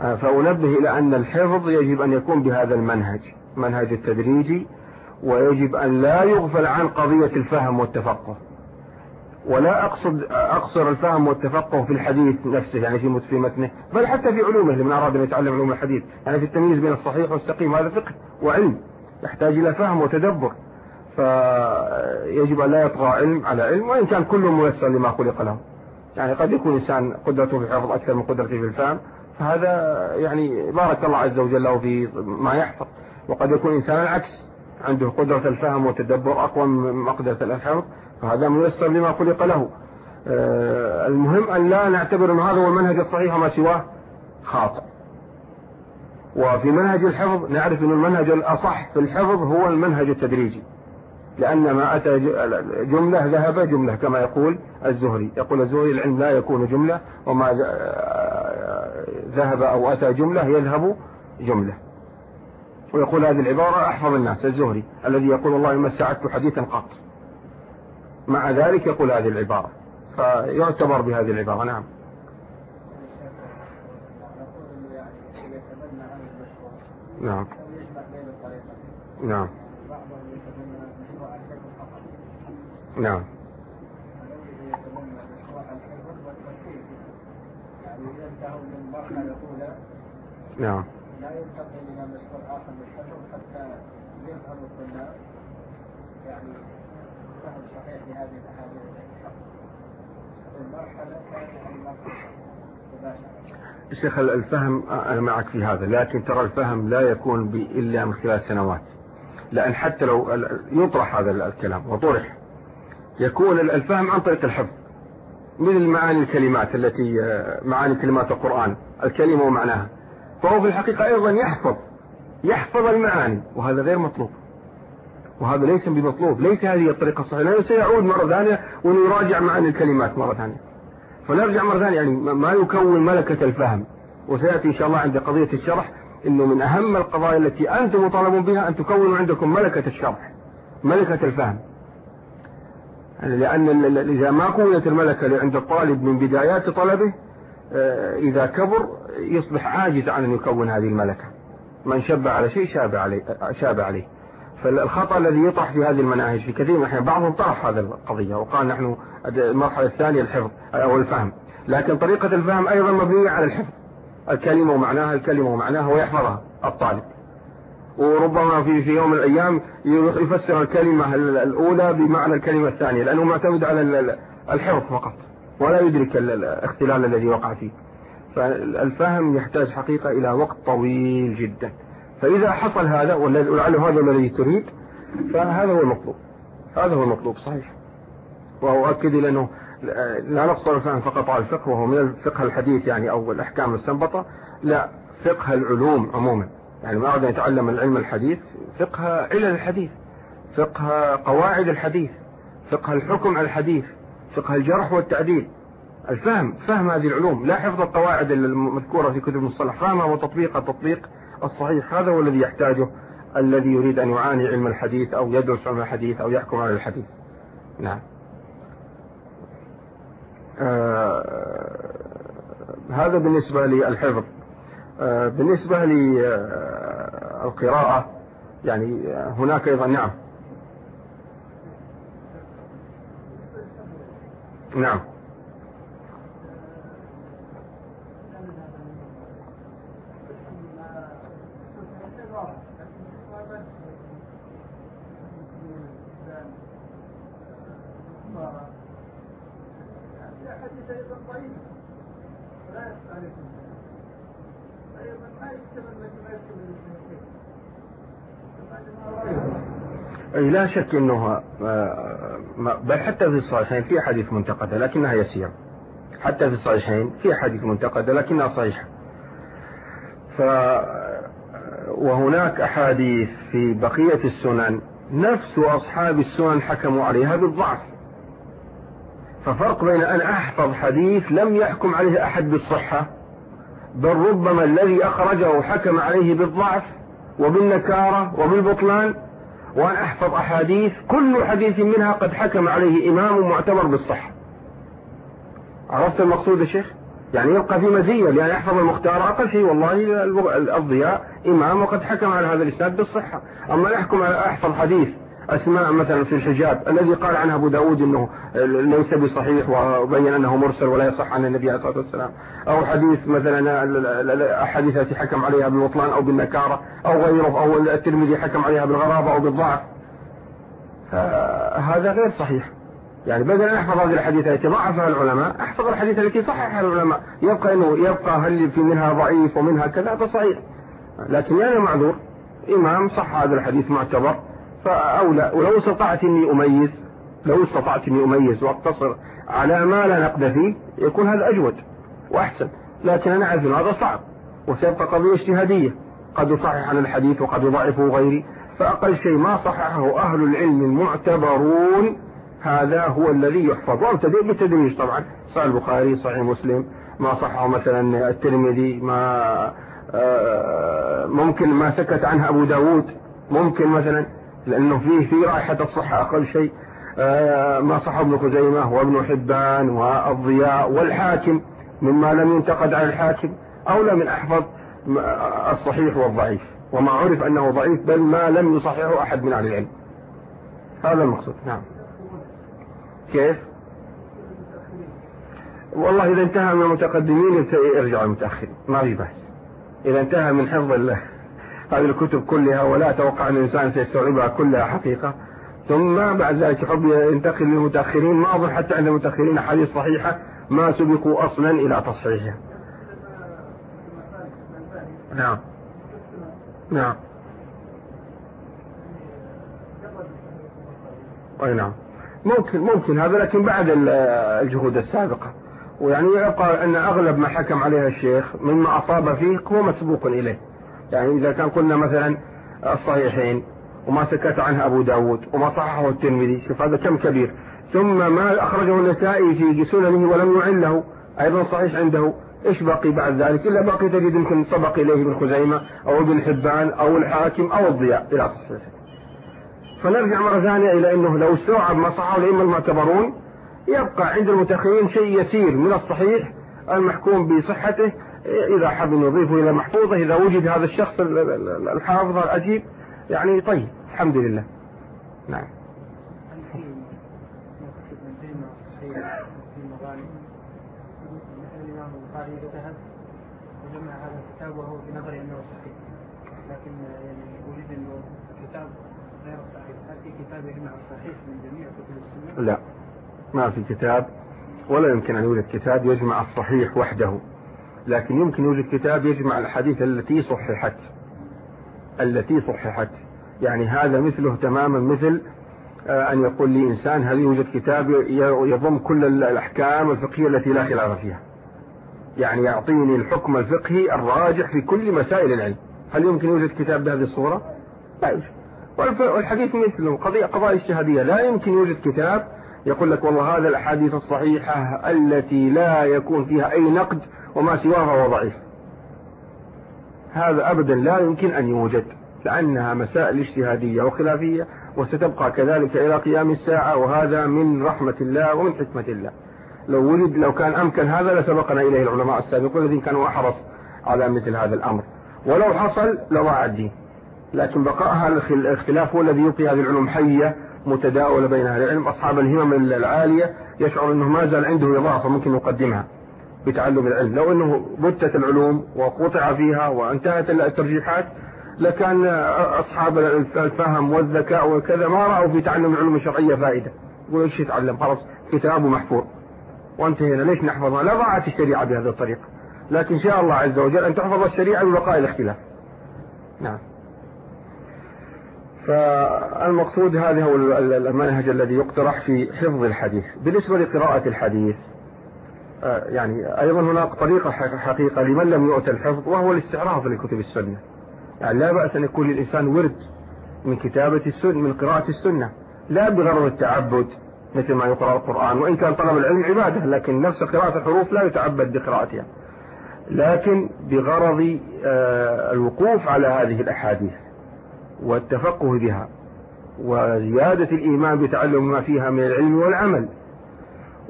آه، فأنبه إلى أن الحفظ يجب أن يكون بهذا المنهج منهج التدريجي ويجب أن لا يغفل عن قضية الفهم والتفقه. ولا أقصد أقصر الفهم والتفقه في الحديث نفسه يعني في في متنه بل حتى في علومه لمن أراد أن يتعلم علوم الحديث. يعني في التمييز بين الصحيح والسقيم هذا فقه وعلم يحتاج إلى فهم وتدبر. فيجب أن لا يطغى علم على علم وإن كان كل ميسر لما خلق له. يعني قد يكون إنسان قدرته في الحفظ أكثر من قدرته في الفهم. فهذا يعني بارك الله عز وجل له في ما يحفظ. وقد يكون إنسان العكس. عنده قدرة الفهم والتدبر أقوى من قدرة الحفظ فهذا ميسر لما خلق له. آه، المهم أن لا نعتبر أن هذا هو المنهج الصحيح وما سواه خاطئ. وفي منهج الحفظ نعرف أن المنهج الأصح في الحفظ هو المنهج التدريجي لأن ما أتى جملة ذهب جملة كما يقول الزهري. يقول الزهري العلم لا يكون جملة وما ذهب أو أتى جملة يذهب جملة. ويقول هذه العبارة أحفظ الناس الزهري الذي يقول والله ما سعدت حديثا قط. مع ذلك يقول هذه العبارة. فيعتبر بهذه العبارة نعم. نعم. نعم. نعم. نعم. لا ينتقل إلى مشروع آخر للحفظ حتى الطلاب يعني الفهم أنا معك في هذا لكن ترى الفهم لا يكون إلا من خلال سنوات. لأن حتى لو يطرح هذا الكلام وطرح. يكون الفهم عن طريق الحفظ. مثل معاني الكلمات التي معاني كلمات القرآن الكلمة ومعناها. فهو في الحقيقة أيضا يحفظ. يحفظ المعاني وهذا غير مطلوب. وهذا ليس بمطلوب. ليس هذه الطريقة الصحيحة. لأنه سيعود مرة ثانية ويراجع معاني الكلمات مرة ثانية. فنرجع مرة ثانية يعني ما يكون ملكة الفهم. وسيأتي إن شاء الله عند قضية الشرح أنه من أهم القضايا التي أنتم مطالبون بها أن تكونوا عندكم ملكة الشرح ملكة الفهم. لأن إذا ما قويت الملكة عند الطالب من بدايات طلبه آه، إذا كبر يصبح عاجز عن أن يكون هذه الملكة. من شب على شيء شاب عليه, شاب عليه. فالخطأ الذي يطرح في هذه المناهج في كثير من الأحيان بعضهم طرح هذه القضية وقال نحن المرحلة الثانية الحفظ أو الفهم. لكن طريقة الفهم أيضا مبنية على الحفظ. الكلمة ومعناها الكلمة ومعناها ويحفظها الطالب. وربما في في يوم من الأيام يفسر الكلمة الأولى بمعنى الكلمة الثانية لأنه معتمد على الحفظ فقط. ولا يدرك الاختلال الذي وقع فيه. فالفهم يحتاج حقيقة إلى وقت طويل جدا. فإذا حصل هذا ولعل هذا الذي تريد فهذا هو المطلوب. هذا هو المطلوب صحيح. وأؤكد لأنه لا نقصر الفهم فقط على الفقه وهو من الفقه الحديث يعني أو الأحكام المستنبطة لا فقه العلوم عموما. يعني ما أريد أن يتعلم العلم الحديث فقه علل الحديث فقه قواعد الحديث فقه الحكم على الحديث فقه الجرح والتعديل. الفهم فهم هذه العلوم. لا حفظ القواعد المذكورة في كتب المصطلح. فهمها وتطبيقها تطبيق الصحيح. هذا هو الذي يحتاجه الذي يريد أن يعاني علم الحديث أو يدرس علم الحديث أو يحكم على الحديث. نعم. آه هذا بالنسبة للحفظ. آه بالنسبة للقراءة يعني هناك أيضا نعم. نعم. لا شك أنه آه، بل حتى في الصحيحين في حديث منتقدة لكنها يسيرة. حتى في الصحيحين في حديث منتقدة لكنها صحيحة. ف وهناك أحاديث في بقية السنن نفس أصحاب السنن حكموا عليها بالضعف. ففرق بين أن أحفظ حديث لم يحكم عليه أحد بالصحة بل ربما الذي أخرجه حكم عليه بالضعف وبالنكارة وبالبطلان وأن أحفظ أحاديث كل حديث منها قد حكم عليه إمام معتبر بالصحة. عرفت المقصود يا شيخ؟ يعني يبقى في مزية لأن يحفظ المختار أقل شيء والله الضياء إمام وقد حكم على هذا الإسناد بالصحة. أما يحكم على أحفظ حديث أسماء مثلا في الحجاب الذي قال عنها أبو داود أنه ليس بصحيح وبين أنه مرسل ولا يصح عن النبي عليه الصلاة والسلام. أو حديث مثلا الأحاديث التي حكم عليها بالبطلان أو بالنكارة أو غيره أو الترمذي حكم عليها بالغرابة أو بالضعف. هذا غير صحيح. يعني بدل أن أحفظ هذه الحديث التي ضعفها العلماء أحفظ الحديث التي صححها العلماء. يبقى أنه يبقى هل في منها ضعيف ومنها كذا فصحيح. لكن أنا معذور إمام صح هذا الحديث معتبر. فأولى. ولو استطعت أني أميز لو استطعت أني أميز وأقتصر على ما لا نقد فيه يكون هذا أجود وأحسن. لكن أنا أعرف هذا صعب وسيبقى قضية اجتهادية. قد يصحح عن الحديث وقد يضعفه غيري. فأقل شيء ما صححه أهل العلم المعتبرون هذا هو الذي يحفظ. وابتدئ بالتدريج طبعا. صحيح البخاري صحيح مسلم. ما صحه مثلا الترمذي. ما آه، ممكن ما سكت عنه أبو داود. ممكن مثلا لأنه فيه في رائحة الصحة أقل شيء آه، ما صح ابن خزيمة وابن حبان والضياء والحاكم مما لم ينتقد على الحاكم أولى من أحفظ الصحيح والضعيف. وما عرف أنه ضعيف بل ما لم يصححه أحد من أهل العلم. هذا المقصود. نعم. كيف؟ والله إذا انتهى من المتقدمين يرجع المتأخرين ما في بس إذا انتهى من حفظ الله. هذه الكتب كلها ولا أتوقع أن الإنسان سيستوعبها كلها حقيقة. ثم بعد ذلك يحب ينتقل للمتأخرين. ما أظن حتى عند المتأخرين أحاديث صحيحة ما سبقوا أصلا إلى تصحيحها نعم. نعم. أي نعم. ممكن ممكن هذا لكن بعد الجهود السابقة. ويعني يبقى أن أغلب ما حكم عليها الشيخ مما أصاب فيه هو مسبوق إليه. يعني إذا كان قلنا مثلا الصحيحين وما سكت عنها أبو داود وما صححه الترمذي شوف هذا كم كبير. ثم ما أخرجه النسائي في سننه ولم يعله أيضا صحيح عنده. إيش بقي بعد ذلك؟ إلا بقي تجد يمكن سبق إليه ابن خزيمة أو ابن حبان أو الحاكم أو الضياء إلى تصحيحه. فنرجع مرة ثانية إلى أنه لو استوعب ما صححه الأئمة المعتبرون يبقى عند المتخيل شيء يسير من الصحيح المحكوم بصحته إذا حب يضيفه إلى محفوظة إذا وجد هذا الشخص الحافظ العجيب يعني طيب الحمد لله. نعم. وجمع هذا الكتاب وهو في نظري أنه صحيح. لكن يعني اريد انه غير صحيح هل في كتاب يجمع الصحيح من جميع كتب السنة؟ لا. ما في كتاب ولا يمكن أن يوجد كتاب يجمع الصحيح وحده. لكن يمكن يوجد كتاب يجمع الحديث التي صححت. التي صححت. يعني هذا مثله تماما مثل آه، أن يقول لي إنسان هل يوجد كتاب يضم كل الأحكام الفقهية التي لا خلاف فيها؟ يعني يعطيني الحكم الفقهي الراجح في كل مسائل العلم. هل يمكن يوجد كتاب بهذه الصورة؟ لا يوجد. والحديث مثله قضية قضايا اجتهادية. لا يمكن يوجد كتاب يقول لك والله هذا الأحاديث الصحيحة التي لا يكون فيها أي نقد وما سواه فهو ضعيف. هذا أبدا لا يمكن أن يوجد لأنها مسائل اجتهادية وخلافية وستبقى كذلك إلى قيام الساعة وهذا من رحمة الله ومن حكمة الله. لو ولد لو كان أمكن هذا لسبقنا إليه العلماء السابقون الذين كانوا أحرص على مثل هذا الأمر. ولو حصل لضاع الدين. لكن بقاء هذا الاختلاف هو الذي يبقي هذه العلوم حية متداولة بين أهل العلم أصحاب الهمم العالية يشعر أنه ما زال عنده إضافة ممكن يقدمها بتعلم العلم. لو أنه بتت العلوم وقطع فيها وانتهت الترجيحات لكان أصحاب الفهم والذكاء وكذا ما رأوا في تعلم العلوم الشرعية فائدة. يقول إيش يتعلم؟ خلاص كتابه محفوظ. وانتهينا. ليش نحفظها لا ضاعت الشريعة بهذه الطريقة. لكن شاء الله عز وجل أن تحفظ الشريعة ببقاء الاختلاف. نعم. فالمقصود هذا هو المنهج الذي يقترح في حفظ الحديث. بالنسبة لقراءة الحديث آه، يعني أيضا هناك طريقة حقيقة لمن لم يؤت الحفظ وهو الاستعراض لكتب السنة. يعني لا بأس أن يكون للإنسان ورد من كتابة السنة من قراءة السنة. لا بغرض التعبد مثل ما يقرأ القرآن وإن كان طلب العلم عبادة لكن نفس قراءة الحروف لا يتعبد بقراءتها. لكن بغرض آه، الوقوف على هذه الأحاديث. والتفقه بها وزيادة الإيمان بتعلم ما فيها من العلم والعمل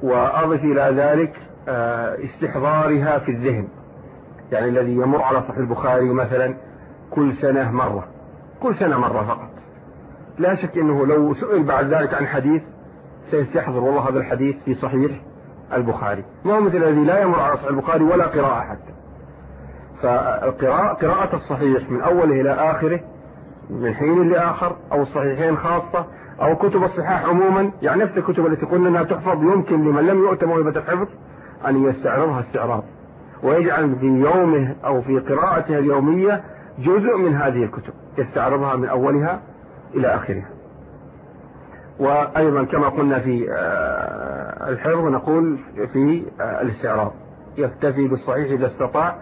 وأضف إلى ذلك آه، استحضارها في الذهن. يعني الذي يمر على صحيح البخاري مثلا كل سنة مرة كل سنة مرة فقط. لا شك أنه لو سئل بعد ذلك عن حديث سيستحضر والله هذا الحديث في صحيح البخاري. ما هو مثل الذي لا يمر على صحيح البخاري ولا قراءة حتى. فالقراءة قراءة الصحيح من أوله إلى آخره من حين لآخر أو الصحيحين خاصة أو كتب الصحاح عموما يعني نفس الكتب التي قلنا أنها تحفظ يمكن لمن لم يؤت موهبة الحفظ أن يستعرضها استعراض. ويجعل في يومه أو في قراءته اليومية جزء من هذه الكتب يستعرضها من أولها إلى آخرها. وأيضا كما قلنا في آه، الحفظ نقول في آه، الاستعراض. يكتفي بالصحيح إذا استطاع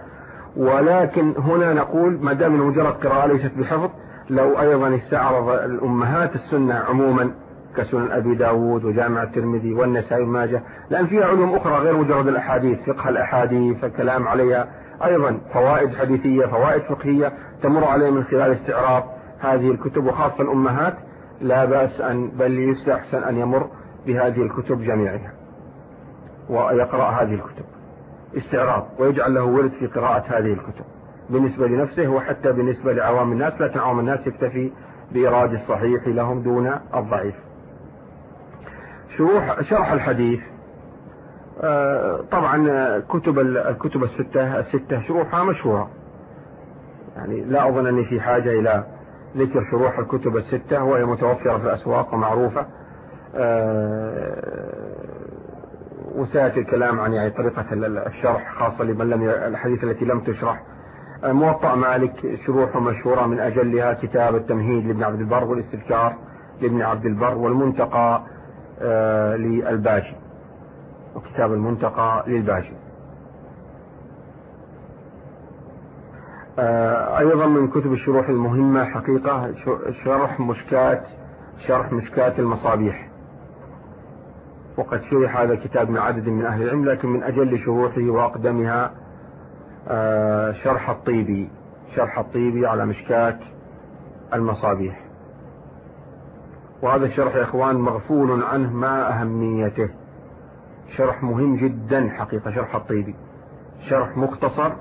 ولكن هنا نقول ما دام مجرد قراءة ليست بحفظ لو أيضا استعرض الأمهات السنة عموما كسنن أبي داود وجامع الترمذي والنسائي وماجه لأن فيها علوم أخرى غير مجرد الأحاديث فقه الأحاديث الكلام عليها. أيضا فوائد حديثية فوائد فقهية تمر عليه من خلال استعراض هذه الكتب وخاصة الأمهات. لا بأس أن بل يستحسن أن يمر بهذه الكتب جميعها ويقرأ هذه الكتب. استعراض ويجعل له ورد في قراءة هذه الكتب. بالنسبة لنفسه وحتى بالنسبة لعوام الناس لكن عوام الناس يكتفي بإيراد الصحيح لهم دون الضعيف. شروح شرح الحديث. آه، طبعا كتب الكتب الستة الستة شروحها مشهورة. يعني لا أظن أني في حاجة إلى ذكر شروح الكتب الستة وهي متوفرة في الأسواق ومعروفة. آه، وسيأتي الكلام عن يعني طريقة الشرح خاصة لمن لم الحديث التي لم تشرح. موطأ مالك شروحه مشهورة من أجلها كتاب التمهيد لابن عبد البر والاستذكار لابن عبد البر والمنتقى للباجي. وكتاب المنتقى للباجي. آه، أيضا من كتب الشروح المهمة حقيقة شرح مشكات شرح مشكات المصابيح. وقد شرح هذا الكتاب من عدد من أهل العلم لكن من أجل شروحه وأقدمها آه، شرح الطيبي شرح الطيبي على مشكات المصابيح. وهذا الشرح يا إخوان مغفول عنه ما أهميته. شرح مهم جدا حقيقة شرح الطيبي شرح مختصر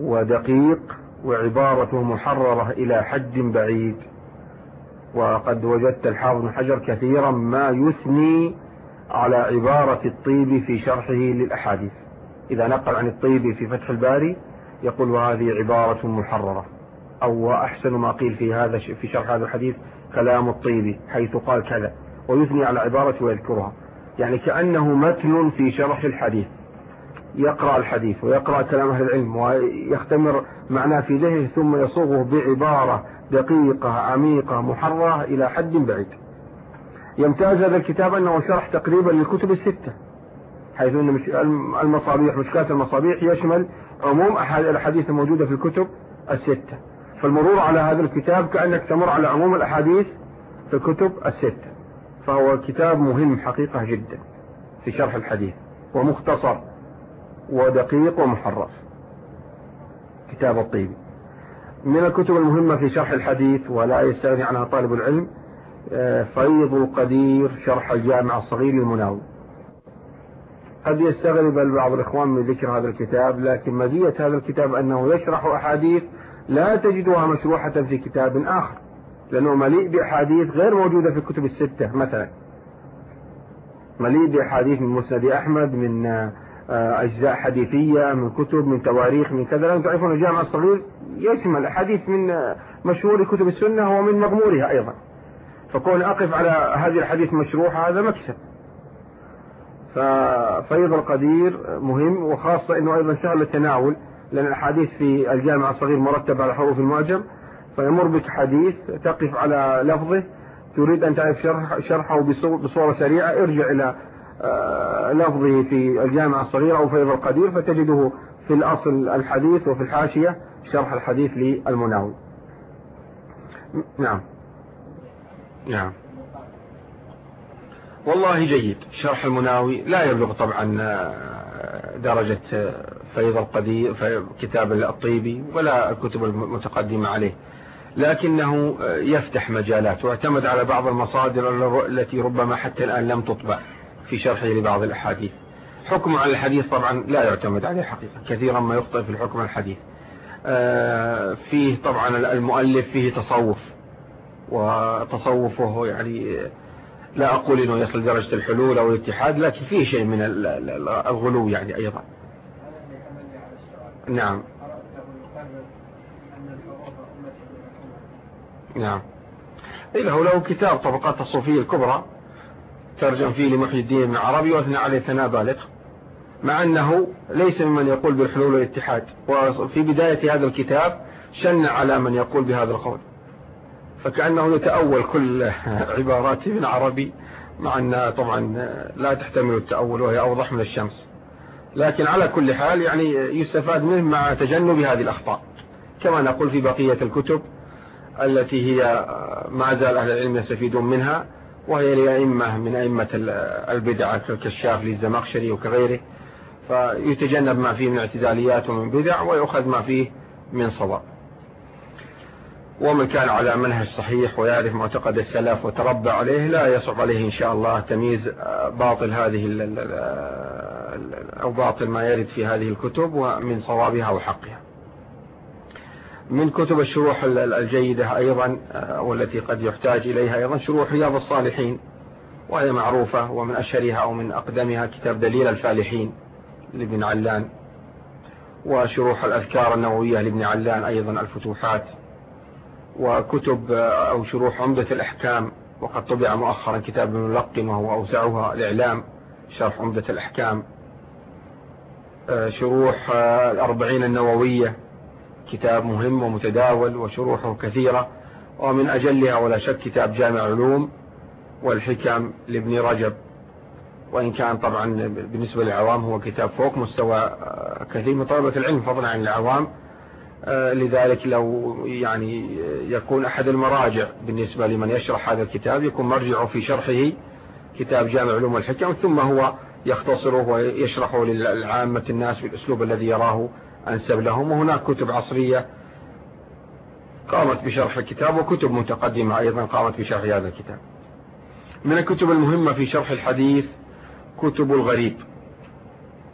ودقيق وعبارته محررة إلى حد بعيد. وقد وجدت الحافظ بن حجر كثيرا ما يثني على عبارة الطيبي في شرحه للأحاديث. إذا نقل عن الطيبي في فتح الباري يقول وهذه عبارة محررة. أو أحسن ما قيل في هذا في شرح هذا الحديث كلام الطيبي حيث قال كذا. ويثني على عبارة ويذكرها. يعني كأنه متن في شرح الحديث. يقرأ الحديث ويقرأ كلام أهل العلم ويختمر معناه في ذهنه ثم يصوغه بعبارة دقيقة عميقة محررة إلى حد بعيد. يمتاز هذا الكتاب أنه شرح تقريبا للكتب الستة. حيث أن المصابيح مشكات المصابيح يشمل عموم الأحاديث الموجودة في الكتب الستة. فالمرور على هذا الكتاب كأنك تمر على عموم الأحاديث في الكتب الستة. فهو كتاب مهم حقيقة جدا في شرح الحديث ومختصر ودقيق ومحرف. كتاب الطيبي من الكتب المهمة في شرح الحديث ولا يستغني عنها طالب العلم آه، فيض القدير شرح الجامع الصغير للمناوي. قد يستغرب بعض الإخوان من ذكر هذا الكتاب لكن مزية هذا الكتاب أنه يشرح أحاديث لا تجدها مشروحة في كتاب آخر لأنه مليء بأحاديث غير موجودة في الكتب الستة مثلا. مليء بأحاديث من مسند أحمد من آه، أجزاء حديثية من كتب من تواريخ من كذا. لأن تعرفون الجامع الصغير يشمل أحاديث من آه، مشهور كتب السنة ومن مغمورها أيضا. فكون أقف على هذه الحديث مشروحة هذا مكسب. ففيض القدير مهم وخاصة أنه أيضا سهل التناول لأن الأحاديث في الجامع الصغير مرتبة على حروف المعجم. فيمر بك حديث تقف على لفظه تريد أن تعرف شرح شرحه بصورة سريعة ارجع إلى آه، لفظه في الجامع الصغير أو فيض القدير فتجده في الأصل الحديث وفي الحاشية شرح الحديث للمناوي نعم. نعم. والله جيد. شرح المناوي لا يبلغ طبعا آه، درجة آه، فيض القدير كتاب الطيبي ولا الكتب المتقدمة عليه. لكنه آه، يفتح مجالات واعتمد على بعض المصادر التي ربما حتى الآن لم تطبع في شرحه لبعض الأحاديث. حكم على الحديث طبعا لا يعتمد عليه حقيقة كثيرا ما يخطئ في الحكم الحديث. فيه طبعا المؤلف فيه تصوف وتصوفه يعني لا أقول أنه يصل درجة الحلول أو الاتحاد لكن فيه شيء من الغلو يعني أيضا. نعم. نعم. له له كتاب طبقات الصوفية الكبرى ترجم فيه لمحي الدين بن عربي وأثنى عليه ثناء بالغ مع أنه ليس ممن يقول بالحلول والاتحاد. وفي بداية هذا الكتاب شن على من يقول بهذا القول. فكأنه يتأول كل عبارات ابن عربي مع أنها طبعا لا تحتمل التأول وهي أوضح من الشمس. لكن على كل حال يعني يستفاد منه مع تجنب هذه الأخطاء. كما نقول في بقية الكتب التي هي ما زال أهل العلم يستفيدون منها وهي لأئمة من أئمة البدعة كالكشاف للزمخشري وكغيره. فيتجنب ما فيه من اعتزاليات ومن بدع ويأخذ ما فيه من صواب. ومن كان على منهج صحيح ويعرف معتقد السلف وتربى عليه لا يصعب عليه إن شاء الله تمييز باطل هذه أو باطل ما يرد في هذه الكتب ومن صوابها وحقها. من كتب الشروح الجيدة أيضا والتي قد يحتاج إليها أيضا شروح رياض الصالحين وهي معروفة ومن أشهرها أو من أقدمها كتاب دليل الفالحين لابن علان وشروح الأذكار النووية لابن علان أيضا الفتوحات وكتب أو شروح عمدة الأحكام. وقد طبع مؤخرا كتاب الملقن وهو أوسعها الإعلام شرح عمدة الأحكام. آه، شروح آه، الأربعين النووية كتاب مهم ومتداول وشروحه كثيرة. ومن أجلها ولا شك كتاب جامع علوم والحكم لابن رجب. وإن كان طبعا بالنسبة للعوام هو كتاب فوق مستوى آه، كثير من طلبة العلم فضلا عن العوام. آه، لذلك لو يعني يكون أحد المراجع بالنسبة لمن يشرح هذا الكتاب يكون مرجعه في شرحه كتاب جامع علوم الحكم ثم هو يختصره ويشرحه للعامة الناس بالأسلوب الذي يراه أنسب لهم. وهناك كتب عصرية قامت بشرح الكتاب وكتب متقدمة أيضا قامت بشرح هذا الكتاب. من الكتب المهمة في شرح الحديث كتب الغريب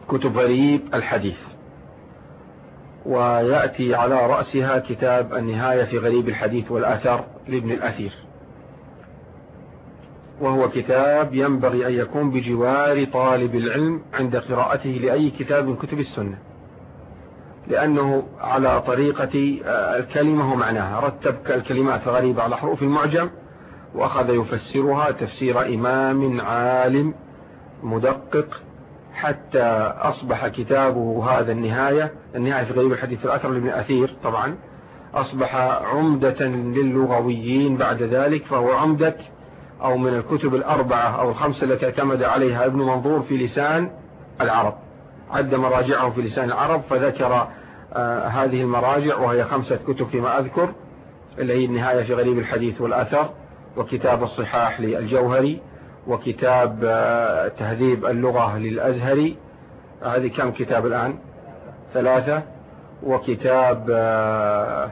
كتب غريب الحديث. ويأتي على رأسها كتاب النهاية في غريب الحديث والأثر لابن الأثير. وهو كتاب ينبغي أن يكون بجوار طالب العلم عند قراءته لأي كتاب من كتب السنة لأنه على طريقة آه، الكلمة ومعناها رتب الكلمات الغريبة على حروف المعجم وأخذ يفسرها تفسير إمام عالم مدقق حتى أصبح كتابه هذا النهاية النهاية في غريب الحديث الأثر لابن أثير طبعا أصبح عمدة للغويين بعد ذلك فهو عمدة أو من الكتب الأربعة أو الخمسة التي اعتمد عليها ابن منظور في لسان العرب. عد مراجعه في لسان العرب فذكر آه هذه المراجع وهي خمسة كتب فيما أذكر اللي هي النهاية في غريب الحديث والأثر وكتاب الصحاح للجوهري وكتاب آه، تهذيب اللغة للأزهري. هذه كم كتاب الآن؟ ثلاثة. وكتاب آه،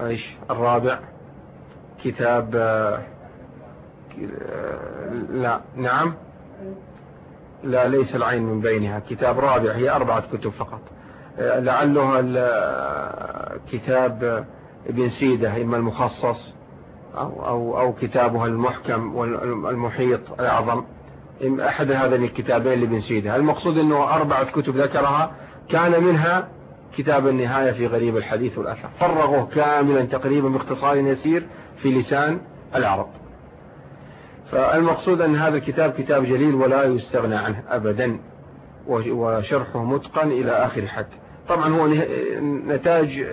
إيش؟ الرابع. كتاب آه، لا نعم. لا ليس العين من بينها. كتاب رابع هي أربعة كتب فقط. لعله كتاب ابن سيدة إما المخصص أو, أو, أو كتابها المحكم والمحيط الأعظم. أحد هذين الكتابين لابن سيدة المقصود أنه أربعة كتب ذكرها. كان منها كتاب النهاية في غريب الحديث والأثر. فرغوه كاملا تقريبا باختصار يسير في لسان العرب. فالمقصود أن هذا الكتاب كتاب جليل ولا يستغنى عنه أبدا. وشرحه متقن إلى آخر حد طبعا هو نتاج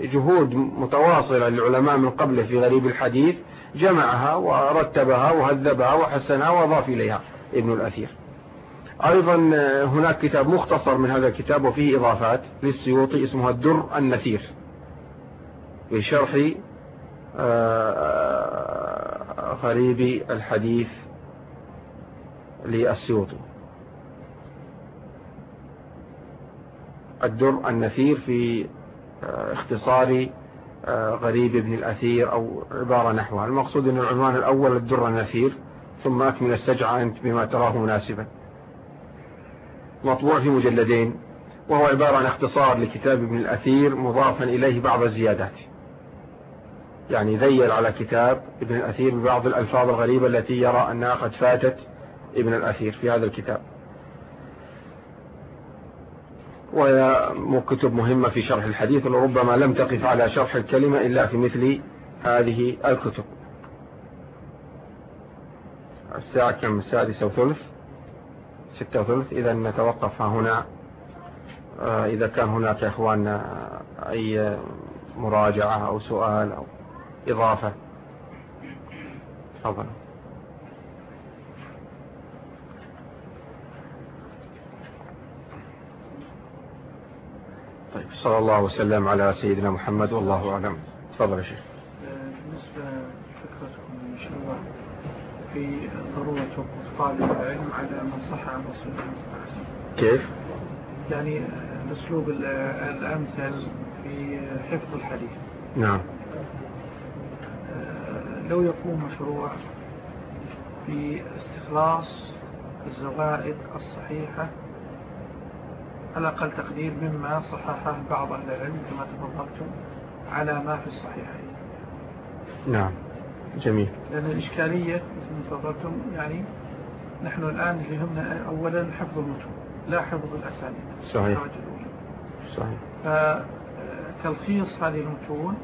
جهود متواصلة للعلماء من قبله في غريب الحديث جمعها ورتبها وهذبها وحسنها وضاف إليها ابن الأثير. أيضا هناك كتاب مختصر من هذا الكتاب وفيه إضافات للسيوطي اسمها الدر النثير. بشرح آه، غريب الحديث للسيوطي. الدر النثير في آه، اختصار آه، غريب ابن الأثير أو عبارة نحوها. المقصود أن العنوان الأول الدر النثير ثم أكمل السجع أنت بما تراه مناسبا. مطبوع في مجلدين وهو عبارة عن اختصار لكتاب ابن الأثير مضافا إليه بعض الزيادات. يعني ذيل على كتاب ابن الأثير ببعض الألفاظ الغريبة التي يرى أنها قد فاتت ابن الأثير في هذا الكتاب. وهي كتب مهمة في شرح الحديث ولربما لم تقف على شرح الكلمة إلا في مثل هذه الكتب. الساعة كم؟ السادسة وثلث ستة وثلث. إذا نتوقف هنا. آه، إذا كان هناك يا إخواننا أي مراجعة أو سؤال أو إضافة. تفضل طيب صلى الله وسلم على سيدنا محمد والله أعلم. تفضل يا شيخ. بالنسبة لفكرتكم المشروع في ضرورة وقوف طالب العلم على من صح عن رسول الله صلى الله عليه وسلم. كيف؟ يعني الأسلوب الأمثل في حفظ الحديث. نعم. لو يقوم مشروع في استخلاص الزوائد الصحيحة على أقل تقدير مما صححه بعض أهل العلم كما تفضلتم على ما في الصحيحين. نعم. جميل. لأن الإشكالية مثل ما تفضلتم يعني نحن الآن يهمنا أولا حفظ المتون لا حفظ الأسانيد. صحيح. صحيح. فتلخيص هذه المتون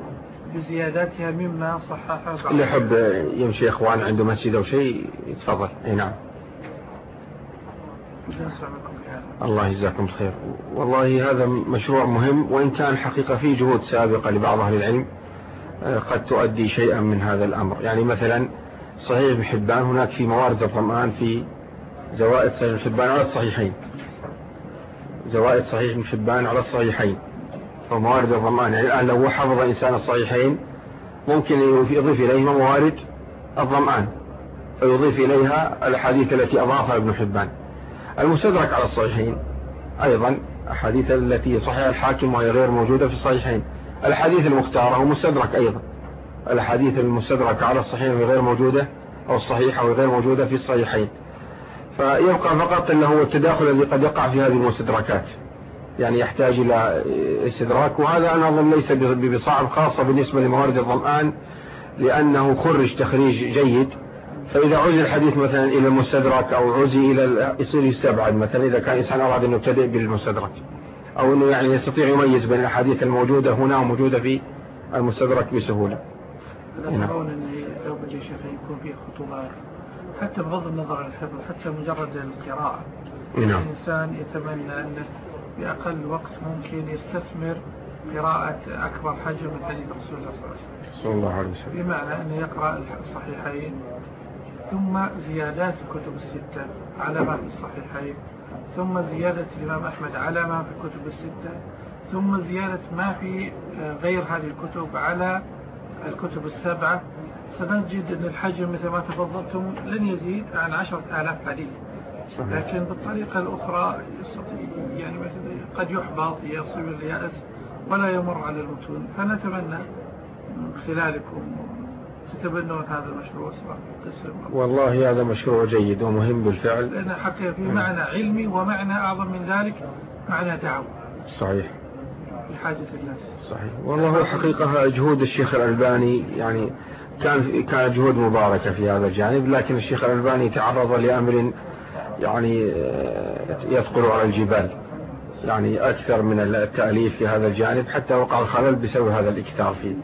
بزياداتها مما صححه اللي يحب يمشي إخوان عنده مسجد أو شيء يتفضل اي نعم. الله يجزاكم الخير والله هذا مشروع مهم وإن كان حقيقة فيه جهود سابقة لبعض أهل العلم آه، قد تؤدي شيئا من هذا الأمر. يعني مثلا صحيح ابن حبان هناك في موارد الظمآن في زوائد صحيح ابن حبان على الصحيحين. زوائد صحيح ابن حبان على الصحيحين. وموارد الظمآن يعني الآن لو حفظ إنسان الصحيحين ممكن يضيف إليهما موارد الظمآن فيضيف إليها الأحاديث التي أضافها ابن حبان. المستدرك على الصحيحين. أيضا أحاديث التي صحيح الحاكم وهي غير موجودة في الصحيحين. الحديث المختارة هو مستدرك أيضا. الحديث المستدرك على الصحيح وهي غير موجودة أو الصحيحة غير موجودة في الصحيحين. فيبقى فقط أنه هو التداخل الذي قد يقع في هذه المستدركات. يعني يحتاج إلى استدراك. وهذا أنا أظن ليس بصعب خاصة بالنسبة لموارد الظمآن لأنه خرج تخريج جيد. فإذا عزي الحديث مثلا إلى المستدرك أو عزي إلى يصير يستبعد مثلا إذا كان إنسان أراد أن يبتدئ بالمستدرك أو أنه يعني يستطيع يميز بين الأحاديث الموجودة هنا وموجودة في المستدرك بسهولة. نعم. ترون أن لو بجي شيخ يكون فيه خطوبات حتى بغض النظر عن الحفظ حتى مجرد القراءة. نعم. الإنسان يتمنى أنه بأقل وقت ممكن يستثمر قراءة أكبر حجم من حديث رسول الله صلى الله عليه وسلم. بمعنى أنه يقرأ الصحيحين. ثم زيادات الكتب الستة على ما في الصحيحين. ثم زيادة الإمام أحمد على ما في الكتب الستة. ثم زيادة ما في آه، غير هذه الكتب على الكتب السبعة. سنجد أن الحجم مثل ما تفضلتم لن يزيد عن عشرة آلاف حديث. لكن بالطريقة الأخرى يستطيع يعني مثلا قد يحبط يصيب اليأس ولا يمر على المتون. فنتمنى من خلالكم تتبنون هذا المشروع سواء والله هذا مشروع جيد ومهم بالفعل. لأن حقيقة في معنى علمي ومعنى أعظم من ذلك معنى دعوة. صحيح. لحاجة الناس. صحيح. والله حقيقة جهود الشيخ الألباني يعني كان كانت جهود مباركة في هذا الجانب لكن الشيخ الألباني تعرض لأمر يعني آه، يثقل على الجبال. يعني أكثر من التأليف في هذا الجانب حتى وقع الخلل بسبب هذا الإكثار فيه.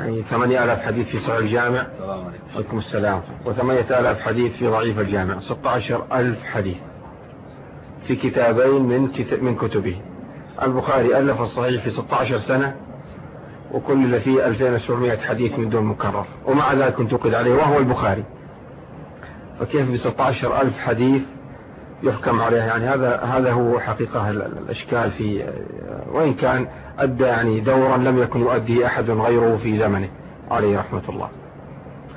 يعني ثمانية آلاف حديث في صحيح الجامع. عليكم. السلام. وثمانية آلاف حديث في ضعيف الجامع. ستة عشر ألف حديث في كتابين من من كتبه. البخاري ألف الصحيح في 16 سنة وكل اللي فيه 2700 حديث من دون مكرر. ومع ذلك انتقد عليه وهو البخاري. فكيف ب 16 ألف حديث يحكم عليه؟ يعني هذا هذا هو حقيقة الأشكال في وإن كان أدى يعني دورا لم يكن يؤديه أحد غيره في زمنه عليه رحمة الله.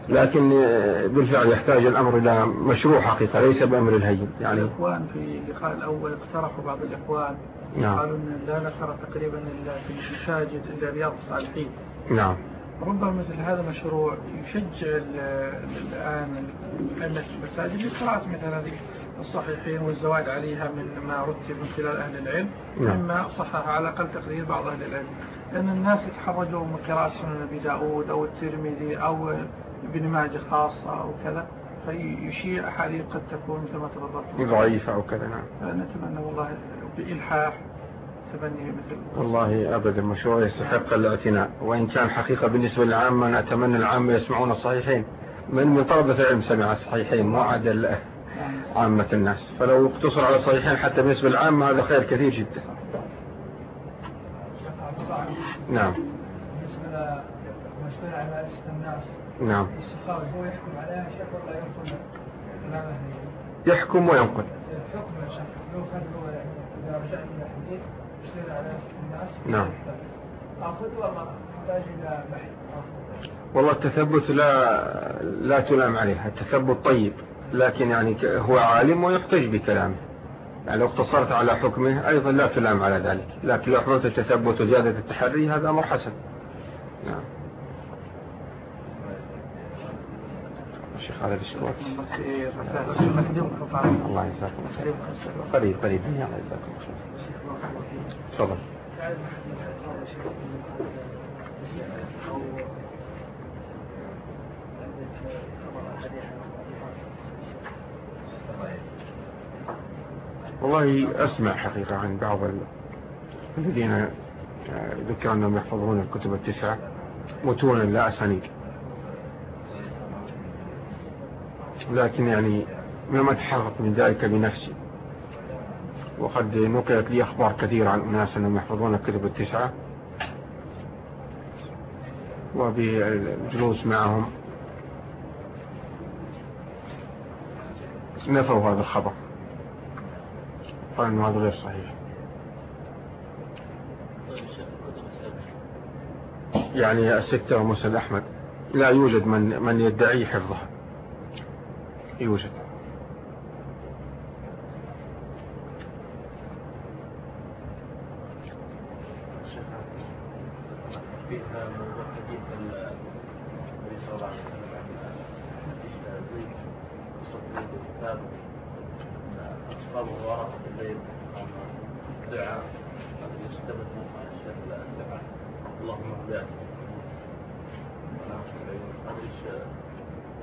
لكن بالفعل يحتاج الأمر إلى مشروع حقيقة ليس بأمر الهين. يعني الإخوان في اللقاء الأول اقترحوا بعض الإخوان. نعم. قالوا أن لا نقرأ تقريبا إلا في المساجد إلا رياض الصالحين. نعم. ربما مثل هذا مشروع يشجع ال- الآن أئمة المساجد لقراءة مثل هذه. الصحيحين والزواج عليها من ما رتب من خلال أهل العلم نعم. مما صحح على الأقل تقرير بعض أهل العلم. لأن الناس يتحرجوا من قراءة سنن أبي داود أو الترمذي أو ابن ماجه خاصة أو كذا فيشيع أحاديث قد تكون مثل ما تفضلت. ضعيفة أو كذا نعم. فنتمنى والله بإلحاح تبني مثل. والله أبدا المشروع يستحق الاعتناء. وإن كان حقيقة بالنسبة للعامة نتمنى العامة يسمعون الصحيحين. من من طلبة العلم سمع الصحيحين مو عاد ال- يعني عامة الناس. فلو اقتصر على الصحيحين حتى بالنسبة للعامة هذا خير كثير جدا. نعم. نعم. يحكم وينقل. نعم. والله التثبت لا لا تلام عليه التثبت طيب. لكن يعني هو عالم ويحتج بكلامه. يعني لو اقتصرت على حكمه أيضا لا تلام على ذلك. لكن لو حملت التثبت وزيادة التحري هذا أمر حسن. نعم. الشيخ هذا الاشتراك الله يجزاكم خير. قريب قريب. الله يجزاكم خير. تفضل. والله أسمع حقيقة عن بعض ال- الذين آه، ذكر أنهم يحفظون الكتب التسعة متونا لا أسانيد. لكن يعني لم أتحقق من ذلك بنفسي. وقد نقلت لي أخبار كثيرة عن أناس أنهم يحفظون الكتب التسعة. وبالجلوس معهم نفوا هذا الخبر. أنه هذا غير صحيح. يعني الستة ومسند أحمد لا يوجد من من يدعي حفظها. يوجد فيها موضوع حديث النبي صلى الله عليه وسلم عن حديث زيد قصة زيد الكتاب أن أصحابه ورقة في الليل قام دعا أن يستبد موقع الشيخ الدعاء اللهم اهداه هذا إيش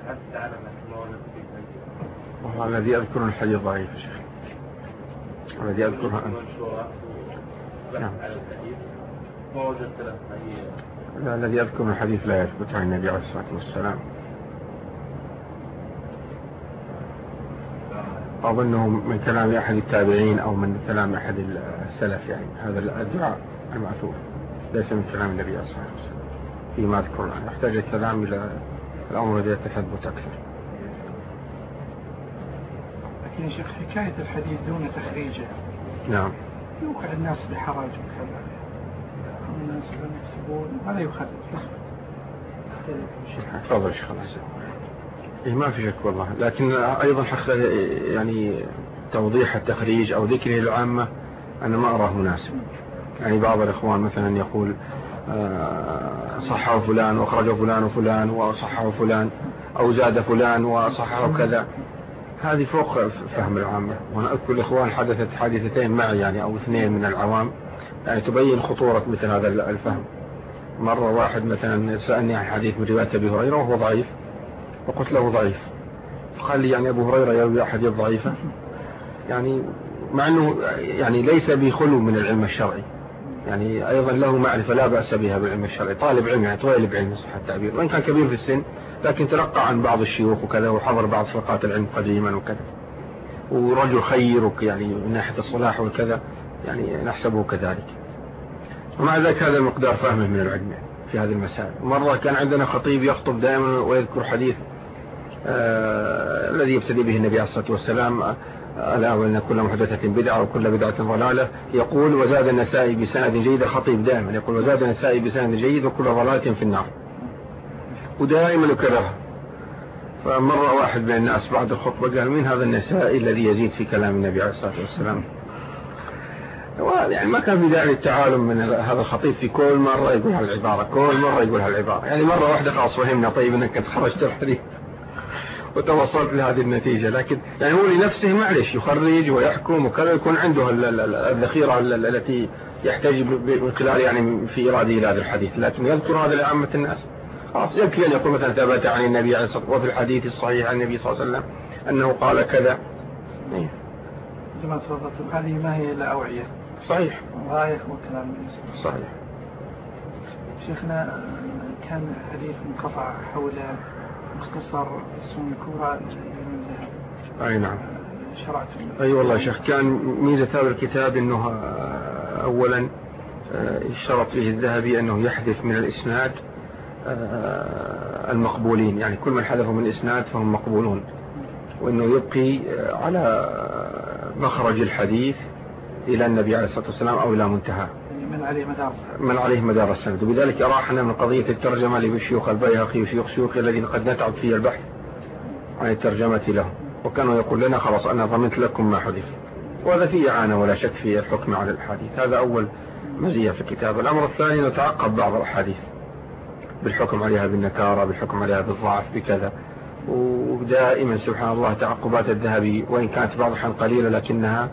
تحدث تعالى عن ما ولد في وهو الذي أذكر الحديث ضعيف الذي أذكرها أنا نعم. لا الذي أذكر الحديث لا يثبت عن النبي عليه الصلاة والسلام. أظنه من كلام أحد التابعين أو من كلام أحد السلف يعني. هذا الدعاء المأثور ليس من كلام النبي عليه الصلاة والسلام. فيما أذكر الآن. يحتاج الكلام إلى الأمر الذي يتثبت أكثر. يا شيخ حكاية الحديث دون تخريجه. نعم. يوقع الناس بحرج وكذا. الناس لم يكسبون هذا يخرج. تفضل شيخ الحسن إيه ما في شك والله. لكن أيضا حق يعني توضيح التخريج أو ذكره للعامة أنا ما أراه مناسب. يعني بعض الإخوان مثلا يقول آه، صحه فلان وأخرجه فلان وفلان وصحه فلان أو زاد فلان وصحه كذا. هذه فوق فهم العامة وأنا أذكر الإخوان حدثت حادثتين معي يعني أو اثنين من العوام. يعني تبين خطورة مثل هذا الفهم. مرة واحد مثلا سألني عن حديث من رواية أبي هريرة وهو ضعيف. وقلت له ضعيف. فقال لي يعني أبو هريرة يروي أحاديث ضعيفة. يعني مع أنه يعني ليس بخلو من العلم الشرعي. يعني أيضا له معرفة لا بأس بها بالعلم الشرعي. طالب علم يعني طالب علم صح التعبير. وإن كان كبير في السن لكن تلقى عن بعض الشيوخ وكذا وحضر بعض فرقات العلم قديما وكذا. ورجل خير يعني من ناحية الصلاح وكذا يعني نحسبه كذلك. ومع ذلك هذا مقدار فهمه من العلم في هذه المسائل. مرة كان عندنا خطيب يخطب دائما ويذكر حديث آه الذي يبتدي به النبي عليه الصلاة والسلام ألا وإن كل محدثة بدعة وكل بدعة ضلالة. يقول وزاد النسائي بسند جيد. خطيب دائما يقول وزاد النسائي بسند جيد وكل ضلالة في النار. ودائما يكررها فمر واحد من الناس بعد الخطبة قال من هذا النسائي الذي يزيد في كلام النبي عليه الصلاة والسلام. يعني ما كان في داعي للتعالم من هذا الخطيب في كل مرة يقول هالعبارة كل مرة يقول هالعبارة. يعني مرة واحدة خلاص فهمنا طيب إنك خرجت الحديث. وتوصلت لهذه النتيجة. لكن يعني هو لنفسه معلش يخرج ويحكم وكذا يكون عنده الذخيرة التي يحتاج من خلال يعني في إرادة إلى هذا الحديث. لكن يذكر هذا لعامة الناس. خلاص يكفي أن يقول مثلا ثبت عن النبي عليه الصلاة وفي الحديث الصحيح عن النبي صلى الله عليه وسلم أنه قال كذا. إيه. كما تفضلتم هذه ما هي إلا أوعية صحيح. غاية وكلام صحيح. شيخنا كان حديث منقطع حول مختصر السنة الكبرى أي نعم. شرعت أي أيوة والله شيخ كان ميزة هذا الكتاب أنه آه، أولا اشترط آه، فيه الذهبي أنه يحذف من الإسناد المقبولين. يعني كل من حذفوا من الإسناد فهم مقبولون. وأنه يبقي على مخرج الحديث إلى النبي عليه الصلاة والسلام أو إلى منتهى. من عليه مدار السند من عليه مدار السند وبذلك أراحنا من قضية الترجمة لشيوخ البيهقي وشيوخ شيوخ الذين قد نتعب في البحث عن الترجمة لهم. وكانوا يقول لنا خلاص أنا ضمنت لكم ما حدث وهذا فيه إعانة ولا شك في الحكم على الحديث هذا أول مزية في الكتاب. الأمر الثاني نتعقب بعض الأحاديث. بالحكم عليها بالنكارة بالحكم عليها بالضعف بكذا. ودائما سبحان الله تعقبات الذهبي وإن كانت بعض الحين قليلة لكنها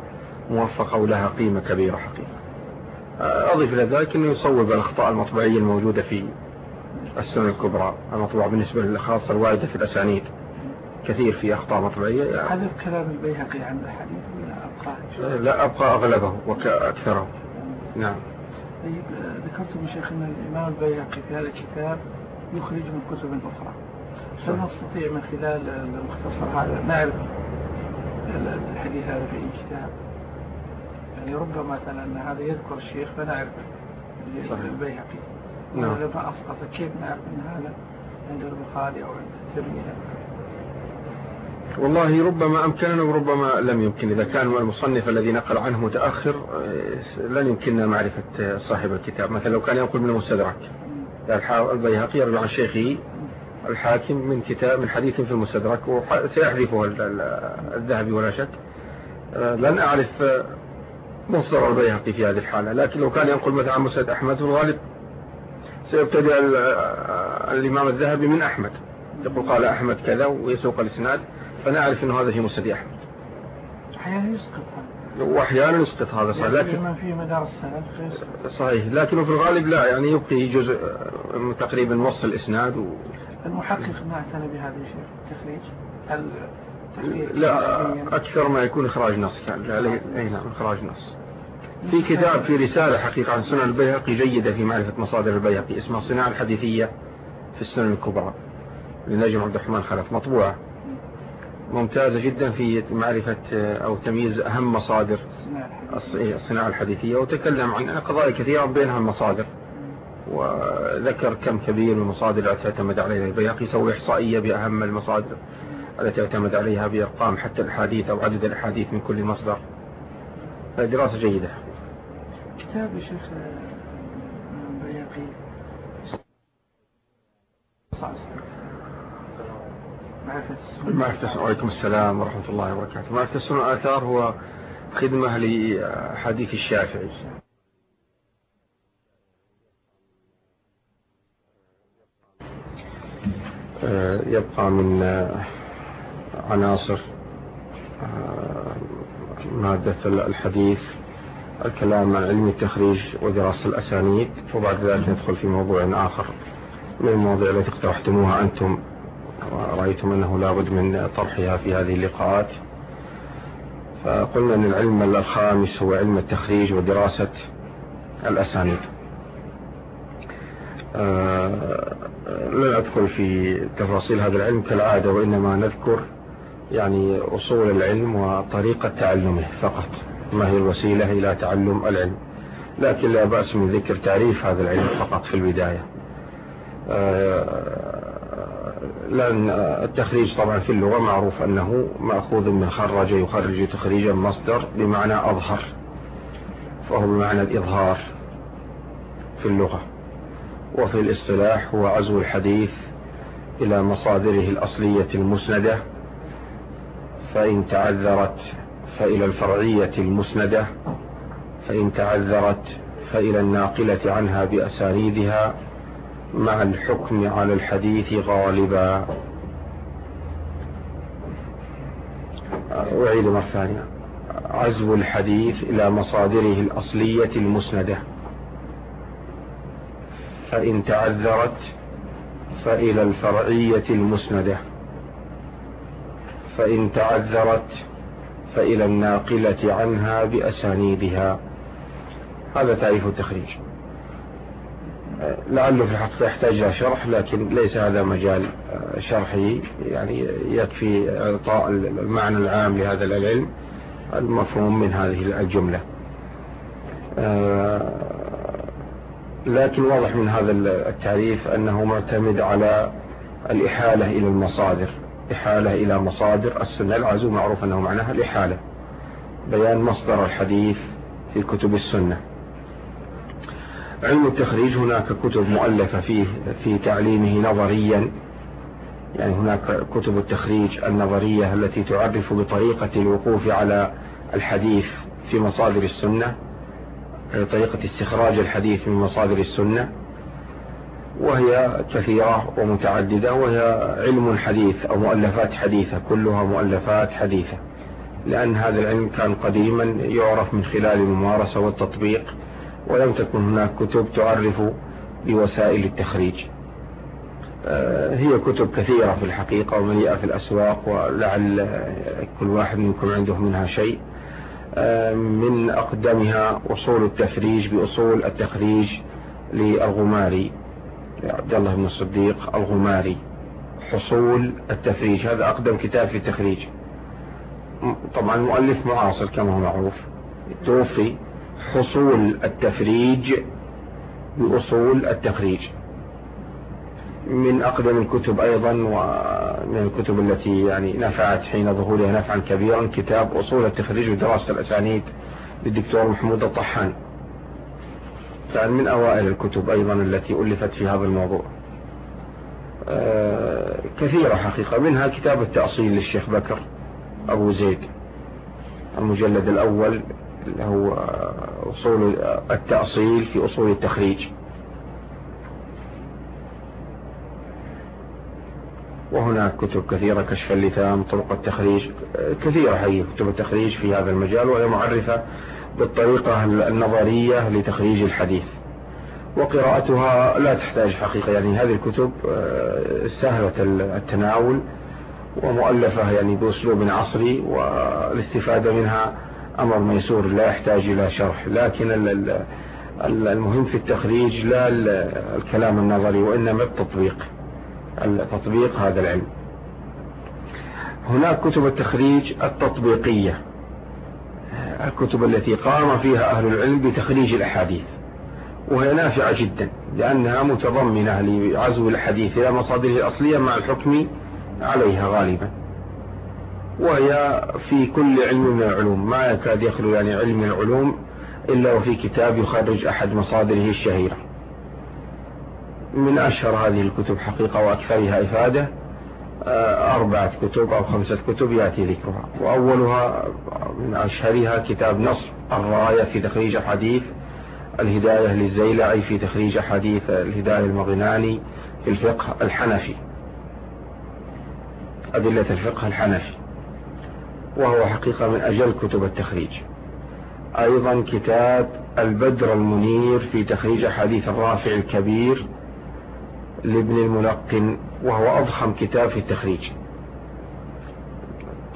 موفقة ولها قيمة كبيرة حقيقة. أضيف إلى ذلك أنه يصوب الأخطاء المطبعية الموجودة في السنة الكبرى. المطبوع بالنسبة للخاصة الواردة في الأسانيد. كثير في أخطاء مطبعية هذا كلام البيهقي عن الحديث ولا أبقى لا أبقى أغلبه وأكثره نعم. طيب. ذكرتم شيخ أن الإمام البيهقي في هذا الكتاب يخرج من كتب أخرى. هل نستطيع من خلال المختصر هذا نعرف الحديث هذا في أي كتاب؟ يعني ربما مثلا هذا يذكر الشيخ فنعرف البيهقي. نعم. لما أسقط. كيف نعرف أن هذا عند البخاري أو عند الترمذي؟ والله ربما أمكننا وربما لم يمكن. إذا كان المصنف الذي نقل عنه متأخر آه، لن يمكننا معرفة صاحب الكتاب. مثلا لو كان ينقل من المستدرك البيهقي يرجع عن شيخه الحاكم من كتاب من حديث في المستدرك وسيحذفه الذهبي ولا شك. آه، لن أعرف مصدر البيهقي في هذه الحالة. لكن لو كان ينقل مثلا عن مسند أحمد في الغالب سيبتدئ الإمام الذهبي من أحمد. يقول قال أحمد كذا ويسوق الإسناد. فنعرف أنه هذا في مسند أحمد أحيانا يسقط وأحيانا يسقط هذا صحيح لكن ما في مدار السند صحيح لكنه في الغالب لا يعني يبقي جزء تقريبا وصل الإسناد و... المحقق ما اعتنى بهذا الشيء التخريج؟ لا أكثر ما يكون إخراج نص كان أي نعم إخراج نص. في كتاب في رسالة حقيقة عن سنن البيهقي جيدة في معرفة مصادر البيهقي اسمها الصناعة الحديثية في السنن الكبرى لنجم عبد الرحمن خلف مطبوعة. ممتازة جدا في معرفة أو تمييز أهم مصادر الصناعة الحديثية وتكلم عن قضايا كثيرة بينها المصادر وذكر كم كبير من المصادر التي اعتمد عليها البيهقي سوى إحصائية بأهم المصادر التي اعتمد عليها بأرقام حتى الحديث أو عدد الأحاديث من كل مصدر. دراسة جيدة. كتاب الشيخ بياقي. معرفة السنة معرفة وعليكم السلام ورحمة الله وبركاته. معرفة السنة والآثار هو خدمة لحديث الشافعي. آه، يبقى من آه، عناصر آه، مادة الحديث الكلام عن علم التخريج ودراسة الأسانيد وبعد ذلك ندخل في موضوع آخر من المواضيع التي اقترحتموها أنتم. ورأيتم أنه لابد من طرحها في هذه اللقاءات. فقلنا أن العلم الخامس هو علم التخريج ودراسة الأسانيد. آه، لن أدخل في تفاصيل هذا العلم كالعادة وإنما نذكر يعني أصول العلم وطريقة تعلمه فقط. ما هي الوسيلة إلى تعلم العلم؟ لكن لا بأس من ذكر تعريف هذا العلم فقط في البداية. آه، لأن التخريج طبعا في اللغة معروف أنه مأخوذ من خرج يخرج تخريجا مصدر بمعنى أظهر فهو بمعنى الإظهار في اللغة. وفي الاصطلاح هو عزو الحديث إلى مصادره الأصلية المسندة فإن تعذرت فإلى الفرعية المسندة فإن تعذرت فإلى الناقلة عنها بأسانيدها مع الحكم على الحديث غالبا. أعيد مرة ثانية. عزو الحديث إلى مصادره الأصلية المسندة. فإن تعذرت فإلى الفرعية المسندة. فإن تعذرت فإلى الناقلة عنها بأسانيدها. هذا تعريف التخريج. لعله في الحقيقة يحتاج إلى شرح لكن ليس هذا مجال شرحه يعني يكفي إعطاء المعنى العام لهذا العلم المفهوم من هذه الجملة. لكن واضح من هذا التعريف أنه معتمد على الإحالة إلى المصادر. إحالة إلى مصادر السنة العزو معروف أنه معناها الإحالة. بيان مصدر الحديث في كتب السنة. علم التخريج هناك كتب مؤلفة فيه في تعليمه نظريا. يعني هناك كتب التخريج النظرية التي تعرف بطريقة الوقوف على الحديث في مصادر السنة طريقة استخراج الحديث من مصادر السنة. وهي كثيرة ومتعددة وهي علم حديث أو مؤلفات حديثة كلها مؤلفات حديثة. لأن هذا العلم كان قديما يعرف من خلال الممارسة والتطبيق. ولم تكن هناك كتب تعرف بوسائل التخريج. آه، هي كتب كثيرة في الحقيقة ومليئة في الأسواق ولعل كل واحد منكم عنده منها شيء. آه، من أقدمها أصول التفريج بأصول التخريج للغماري عبد الله بن الصديق الغماري. حصول التفريج هذا أقدم كتاب في التخريج. طبعا مؤلف معاصر كما هو معروف. توفي حصول التفريج بأصول التخريج. من أقدم الكتب أيضا ومن الكتب التي يعني نفعت حين ظهورها نفعا كبيرا كتاب أصول التخريج ودراسة الأسانيد للدكتور محمود الطحان. كان من أوائل الكتب أيضا التي ألفت في هذا الموضوع. آه، كثيرة حقيقة. منها كتاب التأصيل للشيخ بكر أبو زيد المجلد الأول اللي هو أصول التأصيل في أصول التخريج. وهناك كتب كثيرة كشف اللثام طرق التخريج كثيرة حقيقة كتب التخريج في هذا المجال وهي معرفة بالطريقة النظرية لتخريج الحديث. وقراءتها لا تحتاج حقيقة يعني هذه الكتب آه، سهلة التناول ومؤلفة يعني بأسلوب عصري والاستفادة منها أمر ميسور لا يحتاج إلى شرح. لكن المهم في التخريج لا الكلام النظري وإنما التطبيق. تطبيق هذا العلم. هناك كتب التخريج التطبيقية. الكتب التي قام فيها أهل العلم بتخريج الأحاديث. وهي نافعة جدا لأنها متضمنة لعزو الحديث إلى مصادره الأصلية مع الحكم عليها غالبا. وهي في كل علم من العلوم. ما يكاد يخلو يعني علم من العلوم إلا وفي كتاب يخرج أحد مصادره الشهيرة. من أشهر هذه الكتب حقيقة وأكثرها إفادة آه، أربعة كتب أو خمسة كتب يأتي ذكرها. وأولها من أشهرها كتاب نصر الراية في تخريج أحاديث الهداية للزيلعي في تخريج أحاديث الهداية المغناني في الفقه الحنفي. أدلة الفقه الحنفي. وهو حقيقة من أجل كتب التخريج. أيضا كتاب البدر المنير في تخريج أحاديث الرافع الكبير لابن الملقن وهو أضخم كتاب في التخريج.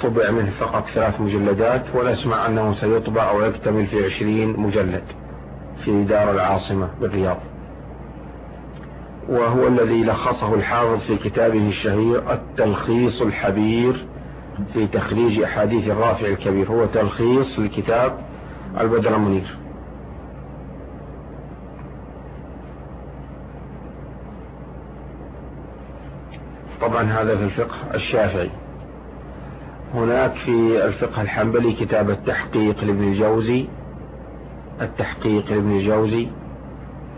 طبع منه فقط ثلاث مجلدات ونسمع أنه سيطبع أو يكتمل في عشرين مجلد في دار العاصمة بالرياض. وهو الذي لخصه الحافظ في كتابه الشهير التلخيص الحبير في تخريج أحاديث الرافع الكبير هو تلخيص لكتاب البدر المنير. طبعا هذا في الفقه الشافعي. هناك في الفقه الحنبلي كتاب التحقيق لابن الجوزي التحقيق لابن الجوزي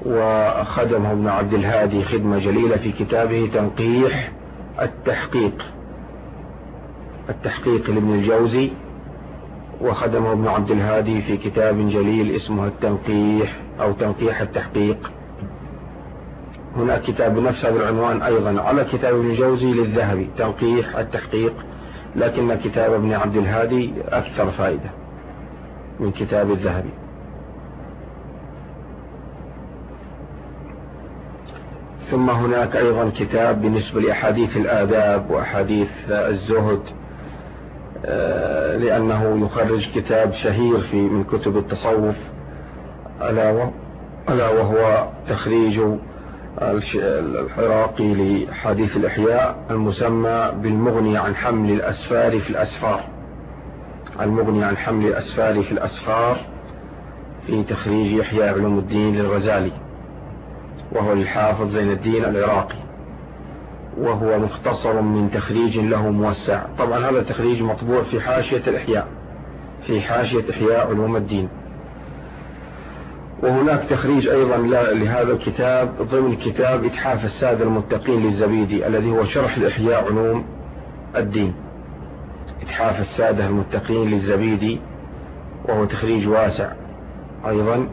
وخدمه ابن عبد الهادي خدمة جليلة في كتابه تنقيح التحقيق. التحقيق لابن الجوزي وخدمه ابن عبد الهادي في كتاب جليل اسمه التنقيح أو تنقيح التحقيق. هناك كتاب بنفس هذا العنوان أيضا على كتاب ابن الجوزي للذهبي تنقيح التحقيق لكن كتاب ابن عبد الهادي أكثر فائدة من كتاب الذهبي. ثم هناك أيضا كتاب بالنسبة لأحاديث الآداب وأحاديث الزهد لأنه يخرج كتاب شهير في من كتب التصوف ألا وهو تخريج العراقي لحديث الإحياء المسمى بالمغني عن حمل الأسفار في الأسفار. المغني عن حمل الأسفار في الأسفار في تخريج إحياء علوم الدين للغزالي وهو الحافظ زين الدين العراقي. وهو مختصر من تخريج له موسع. طبعا هذا التخريج مطبوع في حاشية الإحياء في حاشية إحياء علوم الدين. وهناك تخريج أيضا لهذا الكتاب ضمن كتاب إتحاف السادة المتقين للزبيدي الذي هو شرح لإحياء علوم الدين. إتحاف السادة المتقين للزبيدي وهو تخريج واسع أيضا.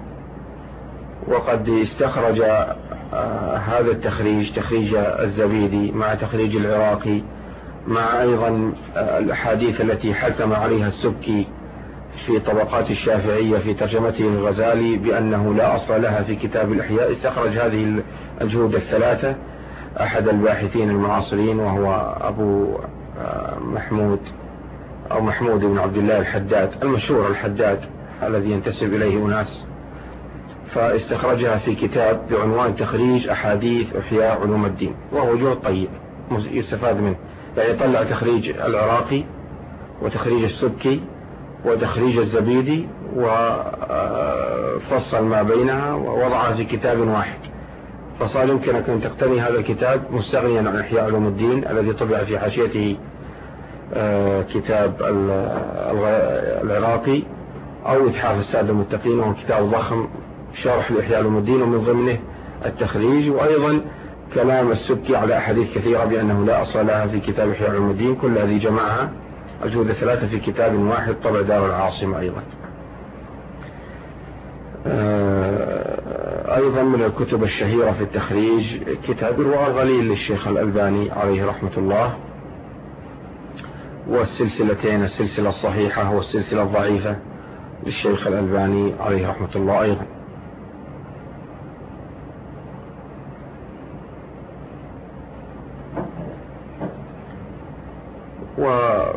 وقد استخرج آه، هذا التخريج تخريج الزبيدي مع تخريج العراقي مع أيضا آه، الأحاديث التي حكم عليها السبكي في طبقات الشافعية في ترجمته الغزالي بأنه لا أصل لها في كتاب الإحياء استخرج هذه الجهود الثلاثة. أحد الباحثين المعاصرين وهو أبو آه، محمود أو محمود بن عبد الله الحداد المشهور الحداد الذي ينتسب إليه أناس. فاستخرجها في كتاب بعنوان تخريج أحاديث إحياء علوم الدين. وهو جهد طيب يستفاد منه. يعني طلع تخريج العراقي وتخريج السبكي وتخريج الزبيدي وفصل ما بينها ووضعها في كتاب واحد. فصار يمكنك أن تقتني هذا الكتاب مستغنيا عن إحياء علوم الدين الذي طبع في حاشيته آه، كتاب العراقي أو إتحاف السادة المتقين وهو كتاب ضخم شرح لإحياء علوم الدين ومن ضمنه التخريج وأيضا كلام السبكي على أحاديث كثيرة بأنه لا أصل لها في كتاب إحياء علوم الدين كل هذه جمعها الجهود الثلاثة في كتاب واحد طبع دار العاصمة أيضا. آه، أيضا من الكتب الشهيرة في التخريج كتاب الرواء الغليل للشيخ الألباني عليه رحمة الله والسلسلتين السلسلة الصحيحة والسلسلة الضعيفة للشيخ الألباني عليه رحمة الله أيضا.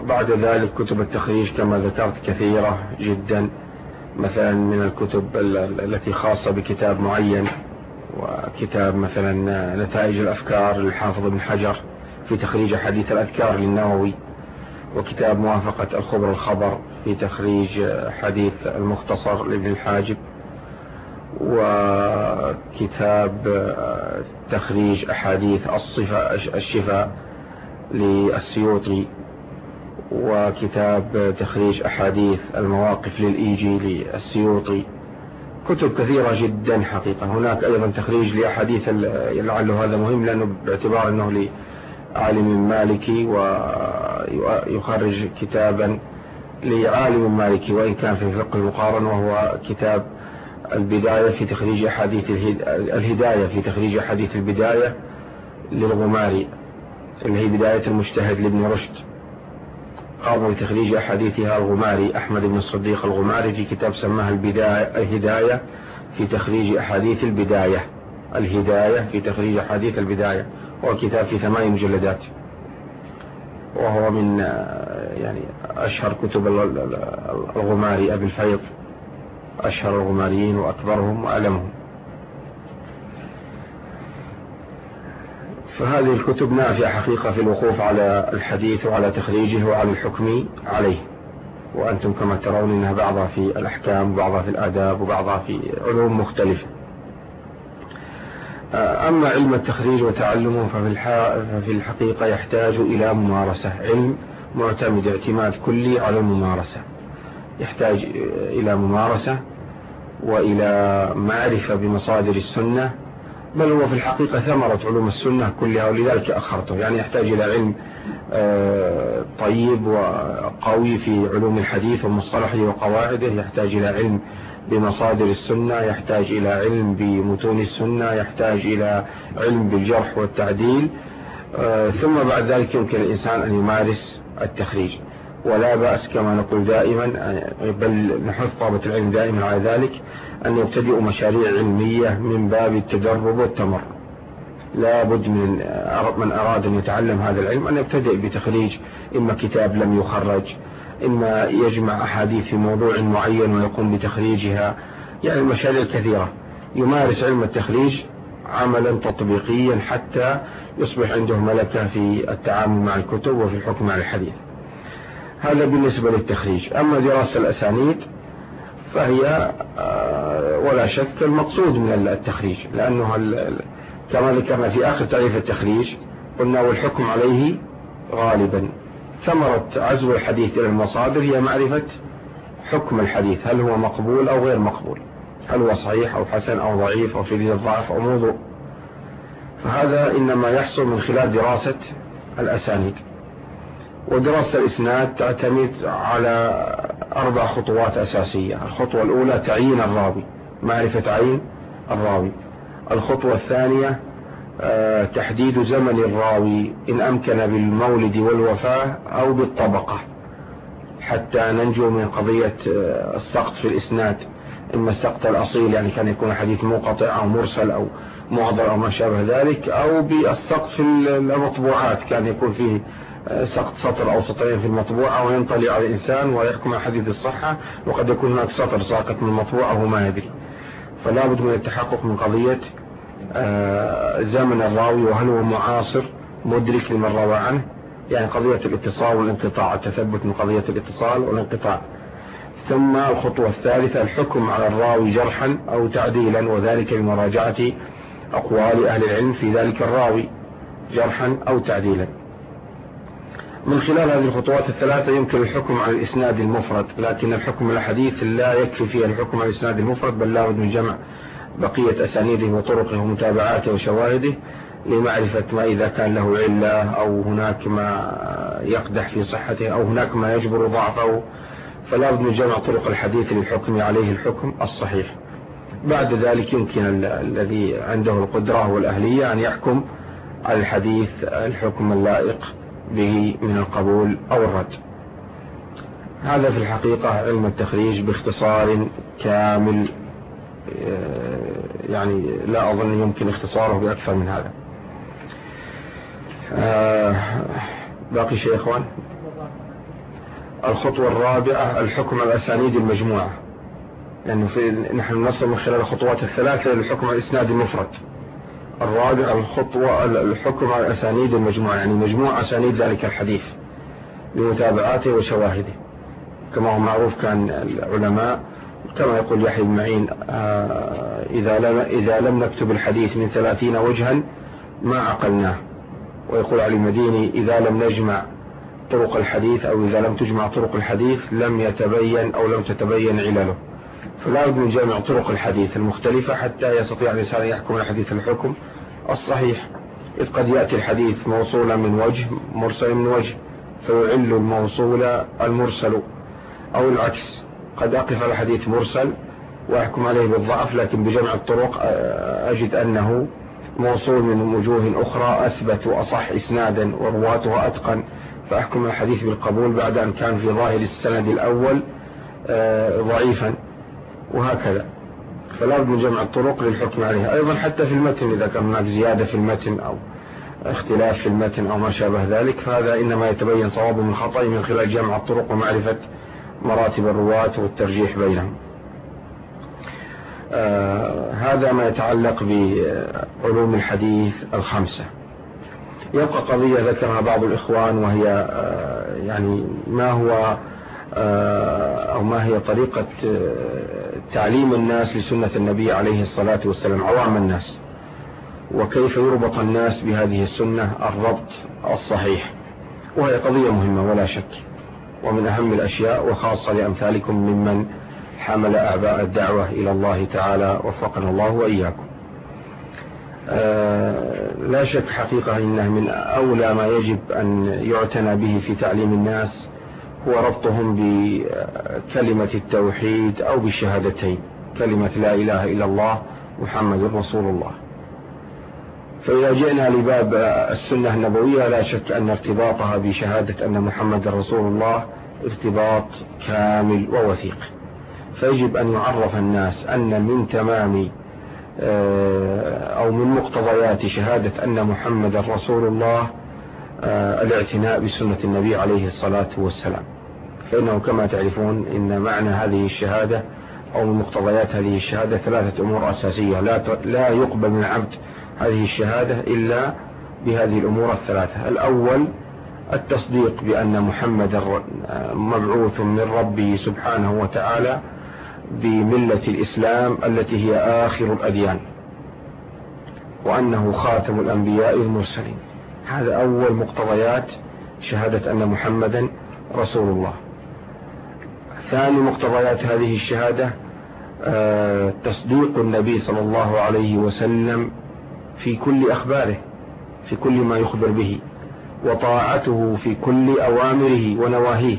وبعد ذلك كتب التخريج كما ذكرت كثيرة جدا. مثلا من الكتب التي خاصة بكتاب معين وكتاب مثلا نتائج الأفكار للحافظ ابن حجر في تخريج حديث الأذكار للنووي وكتاب موافقة الخبر الخبر في تخريج حديث المختصر لابن الحاجب وكتاب تخريج أحاديث الصفة الشفاء للسيوطي وكتاب تخريج أحاديث المواقف للإيجي للسيوطي. كتب كثيرة جدا حقيقة. هناك أيضا تخريج لأحاديث لعله هذا مهم لأنه باعتبار أنه عالم مالكي ويخرج كتابا لعالم مالكي وإن كان في الفقه المقارن وهو كتاب البداية في تخريج أحاديث الهداية في تخريج أحاديث البداية للغماري اللي هي بداية المجتهد لابن رشد. قام بتخريج أحاديثها الغماري أحمد بن الصديق الغماري في كتاب سماه البداية الهداية في تخريج أحاديث البداية. الهداية في تخريج أحاديث البداية. هو كتاب في ثمان مجلدات. وهو من يعني أشهر كتب الغماري أبي الفيض. أشهر الغماريين وأكبرهم وأعلمهم. فهذه الكتب نافعة حقيقة في الوقوف على الحديث وعلى تخريجه وعلى الحكم عليه. وأنتم كما ترون أنها بعضها في الأحكام وبعضها في الآداب وبعضها في علوم مختلفة. أما علم التخريج وتعلمه ففي الحقيقة يحتاج إلى ممارسة. علم معتمد اعتماد كلي على الممارسة. يحتاج إلى ممارسة وإلى معرفة بمصادر السنة بل هو في الحقيقة ثمرة علوم السنة كلها ولذلك أخرته يعني يحتاج إلى علم آه، طيب وقوي في علوم الحديث ومصطلحه وقواعده. يحتاج إلى علم بمصادر السنة يحتاج إلى علم بمتون السنة يحتاج إلى علم بالجرح والتعديل. آه، ثم بعد ذلك يمكن الإنسان أن يمارس التخريج. ولا بأس كما نقول دائما آه، بل نحث طابة العلم دائما على ذلك. أن يبتدئوا مشاريع علمية من باب التدرب والتمر. لا بد من من أراد أن يتعلم هذا العلم أن يبتدئ بتخريج. إما كتاب لم يخرج إما يجمع أحاديث في موضوع معين ويقوم بتخريجها. يعني المشاريع كثيرة. يمارس علم التخريج عملا تطبيقيا حتى يصبح عنده ملكة في التعامل مع الكتب وفي الحكم على الحديث. هذا بالنسبة للتخريج. أما دراسة الأسانيد فهي آه، ولا شك المقصود من التخريج لأنه كما ذكرنا في آخر تعريف التخريج قلنا والحكم عليه غالبا. ثمرة عزو الحديث إلى المصادر هي معرفة حكم الحديث هل هو مقبول أو غير مقبول هل هو صحيح أو حسن أو ضعيف أو شديد الضعف أو موضوع. فهذا إنما يحصل من خلال دراسة الأسانيد. ودراسة الإسناد تعتمد على أربع خطوات أساسية. الخطوة الأولى تعيين الراوي معرفة عين الراوي. الخطوة الثانية آه، تحديد زمن الراوي إن أمكن بالمولد والوفاة أو بالطبقة. حتى ننجو من قضية آه، السقط في الإسناد. إما السقط الأصيل يعني كان يكون حديث منقطع أو مرسل أو معضل أو ما شابه ذلك أو بالسقط في المطبوعات كان يكون فيه سقط سطر أو سطرين في المطبوعة على الإنسان ويحكم حديث الصحة وقد يكون هناك سطر ساقط من المطبوعة وهو ما يدري. فلا بد من التحقق من قضية آه، زمن الراوي وهل هو معاصر مدرك لمن روى عنه. يعني قضية الاتصال والانقطاع التثبت من قضية الاتصال والانقطاع. ثم الخطوة الثالثة الحكم على الراوي جرحا أو تعديلا وذلك بمراجعة أقوال أهل العلم في ذلك الراوي جرحا أو تعديلا. من خلال هذه الخطوات الثلاثة يمكن الحكم على الإسناد المفرد لكن الحكم الحديث لا يكفي فيه الحكم على الإسناد المفرد بل لا بد من جمع بقية أسانيده وطرقه ومتابعاته وشواهده لمعرفة ما إذا كان له علة أو هناك ما يقدح في صحته أو هناك ما يجبر ضعفه. فلا بد من جمع طرق الحديث للحكم عليه الحكم الصحيح. بعد ذلك يمكن الذي عنده القدرة والأهلية أن يحكم على الحديث الحكم اللائق. به من القبول أو الرد. هذا في الحقيقة علم التخريج باختصار كامل يعني لا أظن يمكن اختصاره بأكثر من هذا. آه، باقي شيء إخوان؟ الخطوة الرابعة الحكم الأسانيد المجموعة. لأنه في نحن نصل من خلال الخطوات الثلاثة للحكم الإسناد المفرد. الرابع الخطوة الحكم على الأسانيد المجموعة يعني مجموع أسانيد ذلك الحديث بمتابعاته وشواهده. كما هو معروف كان العلماء كما يقول يحيى بن معين آه، إذا لم, إذا لم نكتب الحديث من ثلاثين وجها ما عقلناه. ويقول علي المديني إذا لم نجمع طرق الحديث أو إذا لم تجمع طرق الحديث لم يتبين أو لم تتبين علله. فلا بد من جمع طرق الحديث المختلفة حتى يستطيع الإنسان أن يحكم الحديث الحكم. الصحيح. إذ قد يأتي الحديث موصولا من وجه مرسل من وجه فيعل الموصول المرسل أو العكس. قد أقف على حديث مرسل وأحكم عليه بالضعف لكن بجمع الطرق أجد أنه موصول من وجوه أخرى أثبت وأصح إسنادا ورواتها أتقن. فأحكم الحديث بالقبول بعد أن كان في ظاهر السند الأول ضعيفا. وهكذا. فلا من جمع الطرق للحكم عليها. أيضا حتى في المتن إذا كان هناك زيادة في المتن أو اختلاف في المتن أو ما شابه ذلك فهذا إنما يتبين صوابه من خطأ من خلال جمع الطرق ومعرفة مراتب الرواة والترجيح بينهم. آه هذا ما يتعلق بعلوم الحديث الخمسة. يبقى قضية ذكرها بعض الإخوان وهي آه يعني ما هو أو ما هي طريقة تعليم الناس لسنة النبي عليه الصلاة والسلام عوام الناس. وكيف يربط الناس بهذه السنة؟ الربط الصحيح. وهي قضية مهمة ولا شك. ومن أهم الأشياء وخاصة لأمثالكم ممن حمل أعباء الدعوة إلى الله تعالى وفقنا الله وإياكم. آه لا شك حقيقة إنه من أولى ما يجب أن يعتنى به في تعليم الناس هو ربطهم بكلمة التوحيد أو بالشهادتين كلمة لا إله إلا الله محمد رسول الله. فإذا جئنا لباب السنة النبوية لا شك أن ارتباطها بشهادة أن محمد رسول الله ارتباط كامل ووثيق. فيجب أن يعرف الناس أن من تمام أو من مقتضيات شهادة أن محمد رسول الله الاعتناء بسنة النبي عليه الصلاة والسلام. فإنه كما تعرفون إن معنى هذه الشهادة أو من مقتضيات هذه الشهادة ثلاثة أمور أساسية. لا لا يقبل من العبد هذه الشهادة إلا بهذه الأمور الثلاثة. الأول التصديق بأن محمد مبعوث من ربه سبحانه وتعالى بملة الإسلام التي هي آخر الأديان وأنه خاتم الأنبياء المرسلين. هذا أول مقتضيات شهادة أن محمدا رسول الله. ثاني مقتضيات هذه الشهادة تصديق النبي صلى الله عليه وسلم في كل أخباره في كل ما يخبر به وطاعته في كل أوامره ونواهيه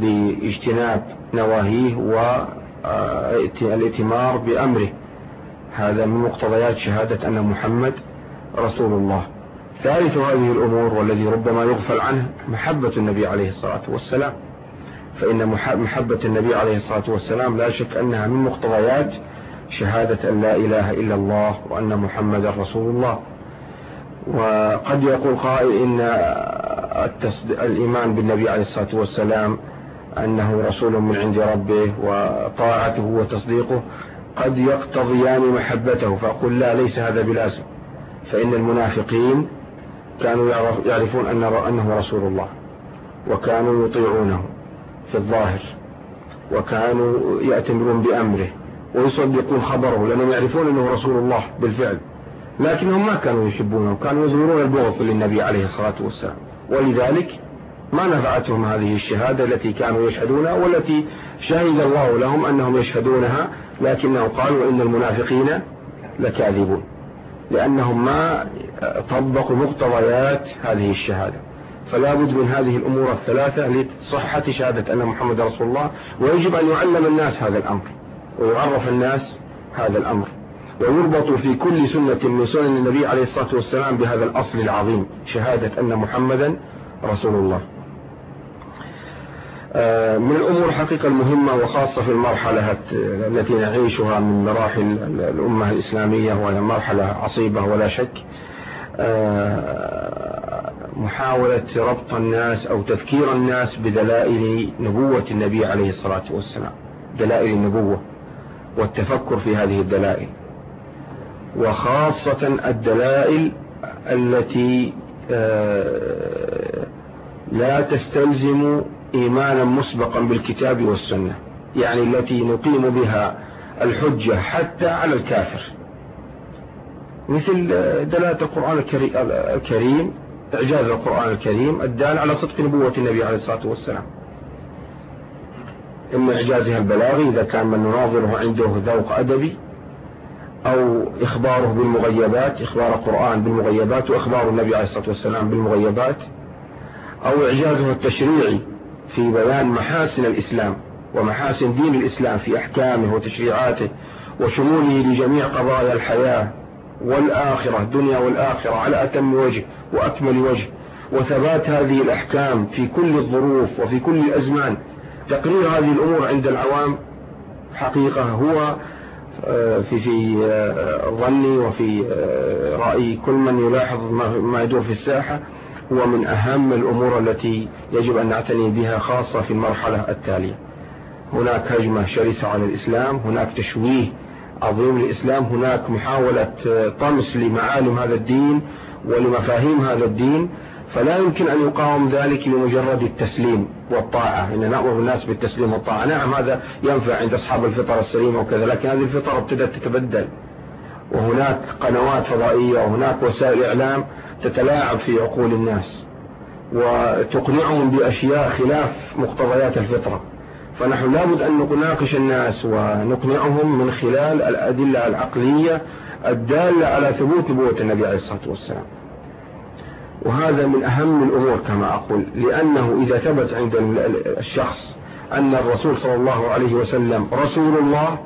باجتناب نواهيه والاتمار بأمره. هذا من مقتضيات شهادة أن محمد رسول الله. ثالث هذه الأمور والذي ربما يغفل عنه محبة النبي عليه الصلاة والسلام. فإن محبة النبي عليه الصلاة والسلام لا شك أنها من مقتضيات شهادة أن لا إله إلا الله وأن محمد رسول الله. وقد يقول قائل إن الإيمان بالنبي عليه الصلاة والسلام أنه رسول من عند ربه وطاعته وتصديقه قد يقتضيان محبته فأقول لا ليس هذا بلازم فإن المنافقين كانوا يعرفون أن أنه رسول الله وكانوا يطيعونه. في الظاهر وكانوا يأتمرون بأمره ويصدقون خبره لأنهم يعرفون أنه رسول الله بالفعل. لكنهم ما كانوا يحبونه كانوا يظهرون البغض للنبي عليه الصلاة والسلام. ولذلك ما نفعتهم هذه الشهادة التي كانوا يشهدونها والتي شهد الله لهم أنهم يشهدونها لكنهم قالوا إن المنافقين لكاذبون لأنهم ما طبقوا مقتضيات هذه الشهادة. فلا بد من هذه الأمور الثلاثة لصحة شهادة أن محمد رسول الله. ويجب أن يعلم الناس هذا الأمر ويعرف الناس هذا الأمر ويربط في كل سنة من سنن النبي عليه الصلاة والسلام بهذا الأصل العظيم شهادة أن محمدا رسول الله. من الأمور حقيقة المهمة وخاصة في المرحلة التي نعيشها من مراحل الأمة الإسلامية وهي مرحلة عصيبة ولا شك. محاولة ربط الناس أو تذكير الناس بدلائل نبوة النبي عليه الصلاة والسلام دلائل النبوة والتفكر في هذه الدلائل. وخاصة الدلائل التي لا تستلزم إيمانا مسبقا بالكتاب والسنة يعني التي نقيم بها الحجة حتى على الكافر. مثل دلالة القرآن الكريم إعجاز القرآن الكريم الدال على صدق نبوة النبي عليه الصلاة والسلام. إما إعجازها البلاغي إذا كان من نناظره عنده ذوق أدبي أو إخباره بالمغيبات إخبار القرآن بالمغيبات وإخبار النبي عليه الصلاة والسلام بالمغيبات أو إعجازه التشريعي في بيان محاسن الإسلام ومحاسن دين الإسلام في أحكامه وتشريعاته وشموله لجميع قضايا الحياة والآخرة الدنيا والآخرة على أتم وجه. وأكمل وجه. وثبات هذه الأحكام في كل الظروف وفي كل الأزمان. تقرير هذه الأمور عند العوام حقيقة هو آه، في في آه، ظني وفي آه، رأي كل من يلاحظ ما يدور في الساحة. هو من أهم الأمور التي يجب أن نعتني بها خاصة في المرحلة التالية. هناك هجمة شرسة على الإسلام هناك تشويه عظيم للإسلام هناك محاولة طمس لمعالم هذا الدين. ولمفاهيم هذا الدين فلا يمكن أن يقاوم ذلك لمجرد التسليم والطاعة. إن نأمر الناس بالتسليم والطاعة. نعم هذا ينفع عند أصحاب الفطر السليمة وكذا لكن هذه الفطر ابتدت تتبدل. وهناك قنوات فضائية وهناك وسائل إعلام تتلاعب في عقول الناس وتقنعهم بأشياء خلاف مقتضيات الفطرة. فنحن لابد أن نناقش الناس ونقنعهم من خلال الأدلة العقلية الدالة على ثبوت نبوة النبي عليه الصلاة والسلام. وهذا من أهم الأمور كما أقول لأنه إذا ثبت عند الشخص أن الرسول صلى الله عليه وسلم رسول الله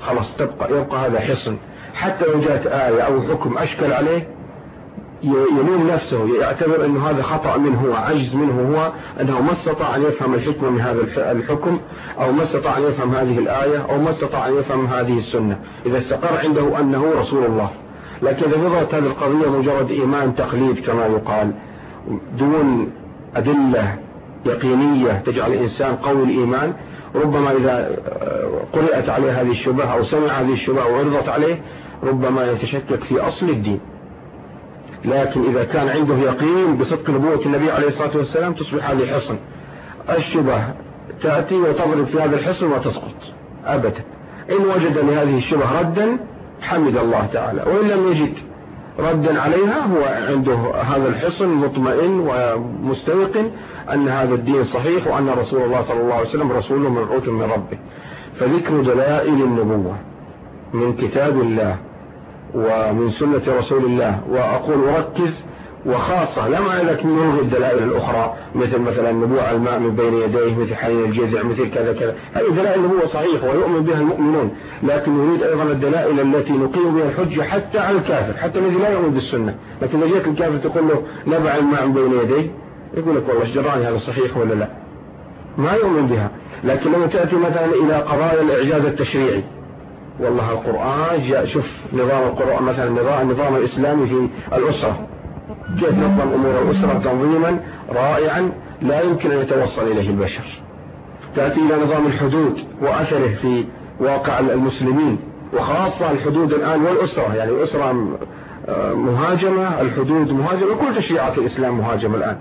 خلاص تبقى يبقى هذا حصن. حتى لو جاءت آية أو حكم أشكل عليه يلوم نفسه يعتبر أنه هذا خطأ منه هو عجز منه هو أنه ما استطاع أن يفهم الحكمة من هذا الحكم أو ما استطاع أن يفهم هذه الآية أو ما استطاع أن يفهم هذه السنة. إذا استقر عنده أنه رسول الله. لكن إذا فضلت هذه القضية مجرد إيمان تقليد كما يقال دون أدلة يقينية تجعل الإنسان قوي الإيمان ربما إذا قرأت عليه هذه الشبهة أو سمع هذه الشبهة وعرضت عليه ربما يتشكك في أصل الدين. لكن إذا كان عنده يقين بصدق نبوة النبي عليه الصلاة والسلام تصبح هذه حصن. الشبه تأتي وتضرب في هذا الحصن وتسقط. أبدا. إن وجد لهذه الشبه ردا حمد الله تعالى. وإن لم يجد ردا عليها هو عنده هذا الحصن مطمئن ومستيقن أن هذا الدين صحيح وأن رسول الله صلى الله عليه وسلم رسول مبعوث من ربه. فذكر دلائل النبوة من كتاب الله. ومن سنة رسول الله وأقول أركز وخاصة معنى ذلك نلغي الدلائل الأخرى مثل مثلا نبوع الماء من بين يديه مثل حنين الجذع مثل كذا كذا. هذه دلائل النبوة صحيح ويؤمن بها المؤمنون لكن نريد أيضا الدلائل التي نقيم بها الحجة حتى على الكافر حتى الذي لا يؤمن بالسنة. لكن إذا جاءت الكافر تقول له نبع الماء من بين يديه يقول لك والله اجدراني هذا صحيح ولا لا؟ ما يؤمن بها. لكن لما تأتي مثلا إلى قضايا الإعجاز التشريعي والله القرآن جاء شوف نظام القرآن مثلا النظام, الإسلامي في الأسرة. كيف نظم أمور الأسرة تنظيما رائعا لا يمكن أن يتوصل إليه البشر. تأتي إلى نظام الحدود وأثره في واقع المسلمين وخاصة الحدود الآن والأسرة. يعني الأسرة مهاجمة الحدود مهاجمة كل تشريعات الإسلام مهاجمة الآن.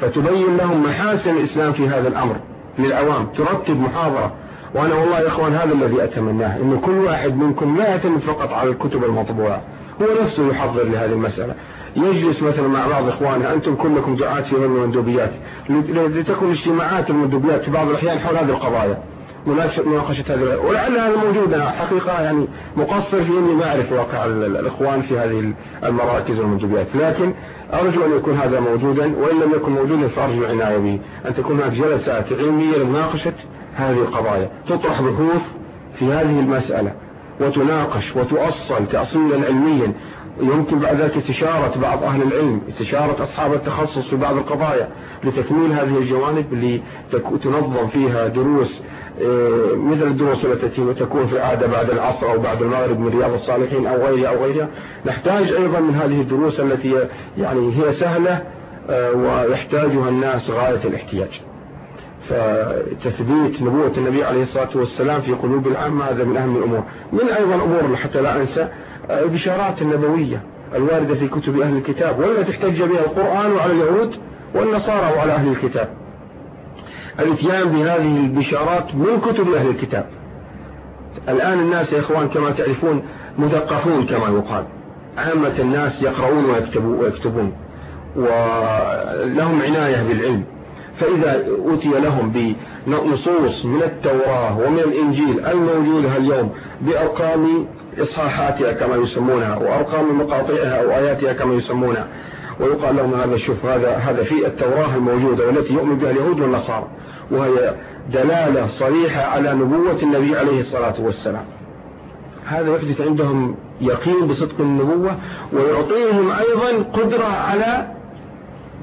فتبين لهم محاسن الإسلام في هذا الأمر للعوام ترتب محاضرة. وأنا والله يا إخوان هذا الذي أتمناه إن كل واحد منكم لا يعتمد فقط على الكتب المطبوعة هو نفسه يحضر لهذه المسألة. يجلس مثلا مع بعض إخوانه أنتم كلكم دعاة في المندوبيات لتكون اجتماعات المندوبيات في بعض الأحيان حول هذه القضايا. مناقشة هذه ولعل هذا موجود أنا حقيقة يعني مقصر في أني ما أعرف واقع الإخوان في هذه المراكز والمندوبيات لكن أرجو أن يكون هذا موجودا وإن لم يكن موجودا فأرجو العناية به. أن تكون هناك جلسات علمية لمناقشة هذه القضايا تطرح بحوث في هذه المسألة وتناقش وتؤصل تأصيلا علميا. يمكن بعد ذلك استشارة بعض أهل العلم استشارة أصحاب التخصص في بعض القضايا لتكميل هذه الجوانب لتنظم فيها دروس آه، مثل الدروس التي تكون في العادة بعد العصر أو بعد المغرب من رياض الصالحين أو غيرها أو غيرها. نحتاج أيضا من هذه الدروس التي يعني هي سهلة آه، ويحتاجها الناس غاية الاحتياج. فتثبيت نبوة النبي عليه الصلاة والسلام في قلوب العامة هذا من أهم الأمور. من أيضا أمور حتى لا أنسى البشارات النبوية الواردة في كتب أهل الكتاب والتي احتج بها القرآن على اليهود والنصارى وعلى أهل الكتاب. الإتيان بهذه البشارات من كتب أهل الكتاب. الآن الناس يا إخوان كما تعرفون مثقفون كما يقال. عامة الناس يقرؤون ويكتبون ولهم عناية بالعلم. فإذا أوتي لهم بنصوص من التوراة ومن الإنجيل الموجودة اليوم بأرقام إصحاحاتها كما يسمونها وأرقام مقاطعها أو آياتها كما يسمونها. ويقال لهم هذا شوف هذا هذا في التوراة الموجودة والتي يؤمن بها اليهود والنصارى. وهي دلالة صريحة على نبوة النبي عليه الصلاة والسلام. هذا يحدث عندهم يقين بصدق النبوة ويعطيهم أيضا قدرة على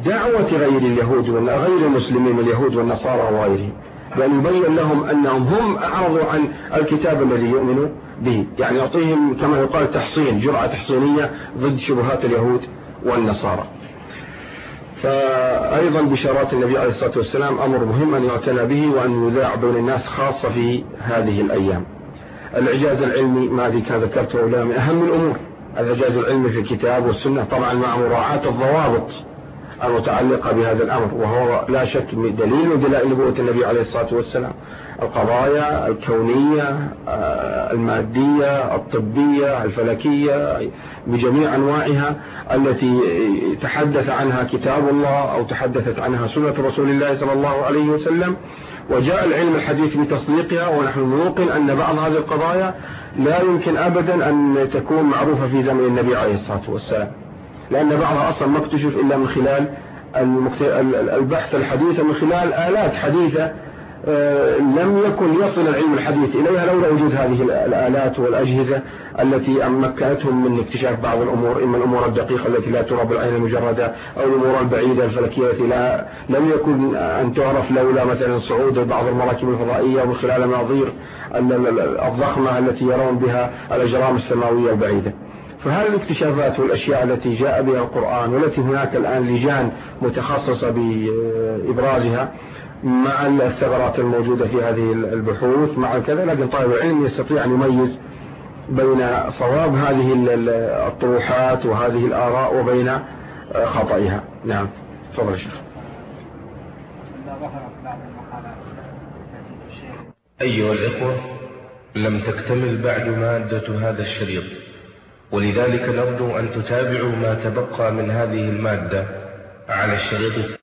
دعوة غير اليهود غير المسلمين اليهود والنصارى وغيرهم. بأن يبين لهم أنهم هم أعرضوا عن الكتاب الذي يؤمنوا به. يعني يعطيهم كما يقال تحصين جرعة تحصينية ضد شبهات اليهود والنصارى. فأيضا بشارات النبي عليه الصلاة والسلام أمر مهم أن يعتنى به وأن يذاع بين الناس خاصة في هذه الأيام. الإعجاز العلمي ما أدري كان ذكرته من أهم الأمور. الإعجاز العلمي في الكتاب والسنة طبعا مع مراعاة الضوابط. المتعلقة بهذا الأمر وهو لا شك دليل من دلائل نبوة النبي عليه الصلاة والسلام. القضايا الكونية آه، المادية الطبية الفلكية بجميع أنواعها التي تحدث عنها كتاب الله أو تحدثت عنها سنة رسول الله صلى الله عليه وسلم. وجاء العلم الحديث بتصديقها ونحن نوقن أن بعض هذه القضايا لا يمكن أبدا أن تكون معروفة في زمن النبي عليه الصلاة والسلام. لأن بعضها أصلا ما اكتشف إلا من خلال البحث الحديث من خلال آلات حديثة آه، لم يكن يصل العلم الحديث إليها لولا وجود هذه الآلات والأجهزة التي أمكنتهم من اكتشاف بعض الأمور إما الأمور الدقيقة التي لا ترى بالعين المجردة أو الأمور البعيدة الفلكية التي لا لم يكن أن تعرف لولا مثلا صعود بعض المراكب الفضائية ومن خلال المناظير الضخمة التي يرون بها الأجرام السماوية البعيدة. فهذه الاكتشافات والأشياء التي جاء بها القرآن والتي هناك الآن لجان متخصصة بإبرازها مع الثغرات الموجودة في هذه البحوث مع كذا لكن طالب العلم يستطيع أن يميز بين صواب هذه الطروحات وهذه الآراء وبين خطئها؟ نعم. تفضل يا شيخ. أيها الإخوة لم تكتمل بعد مادة هذا الشريط. ولذلك نرجو أن تتابعوا ما تبقى من هذه المادة على الشريط الثاني.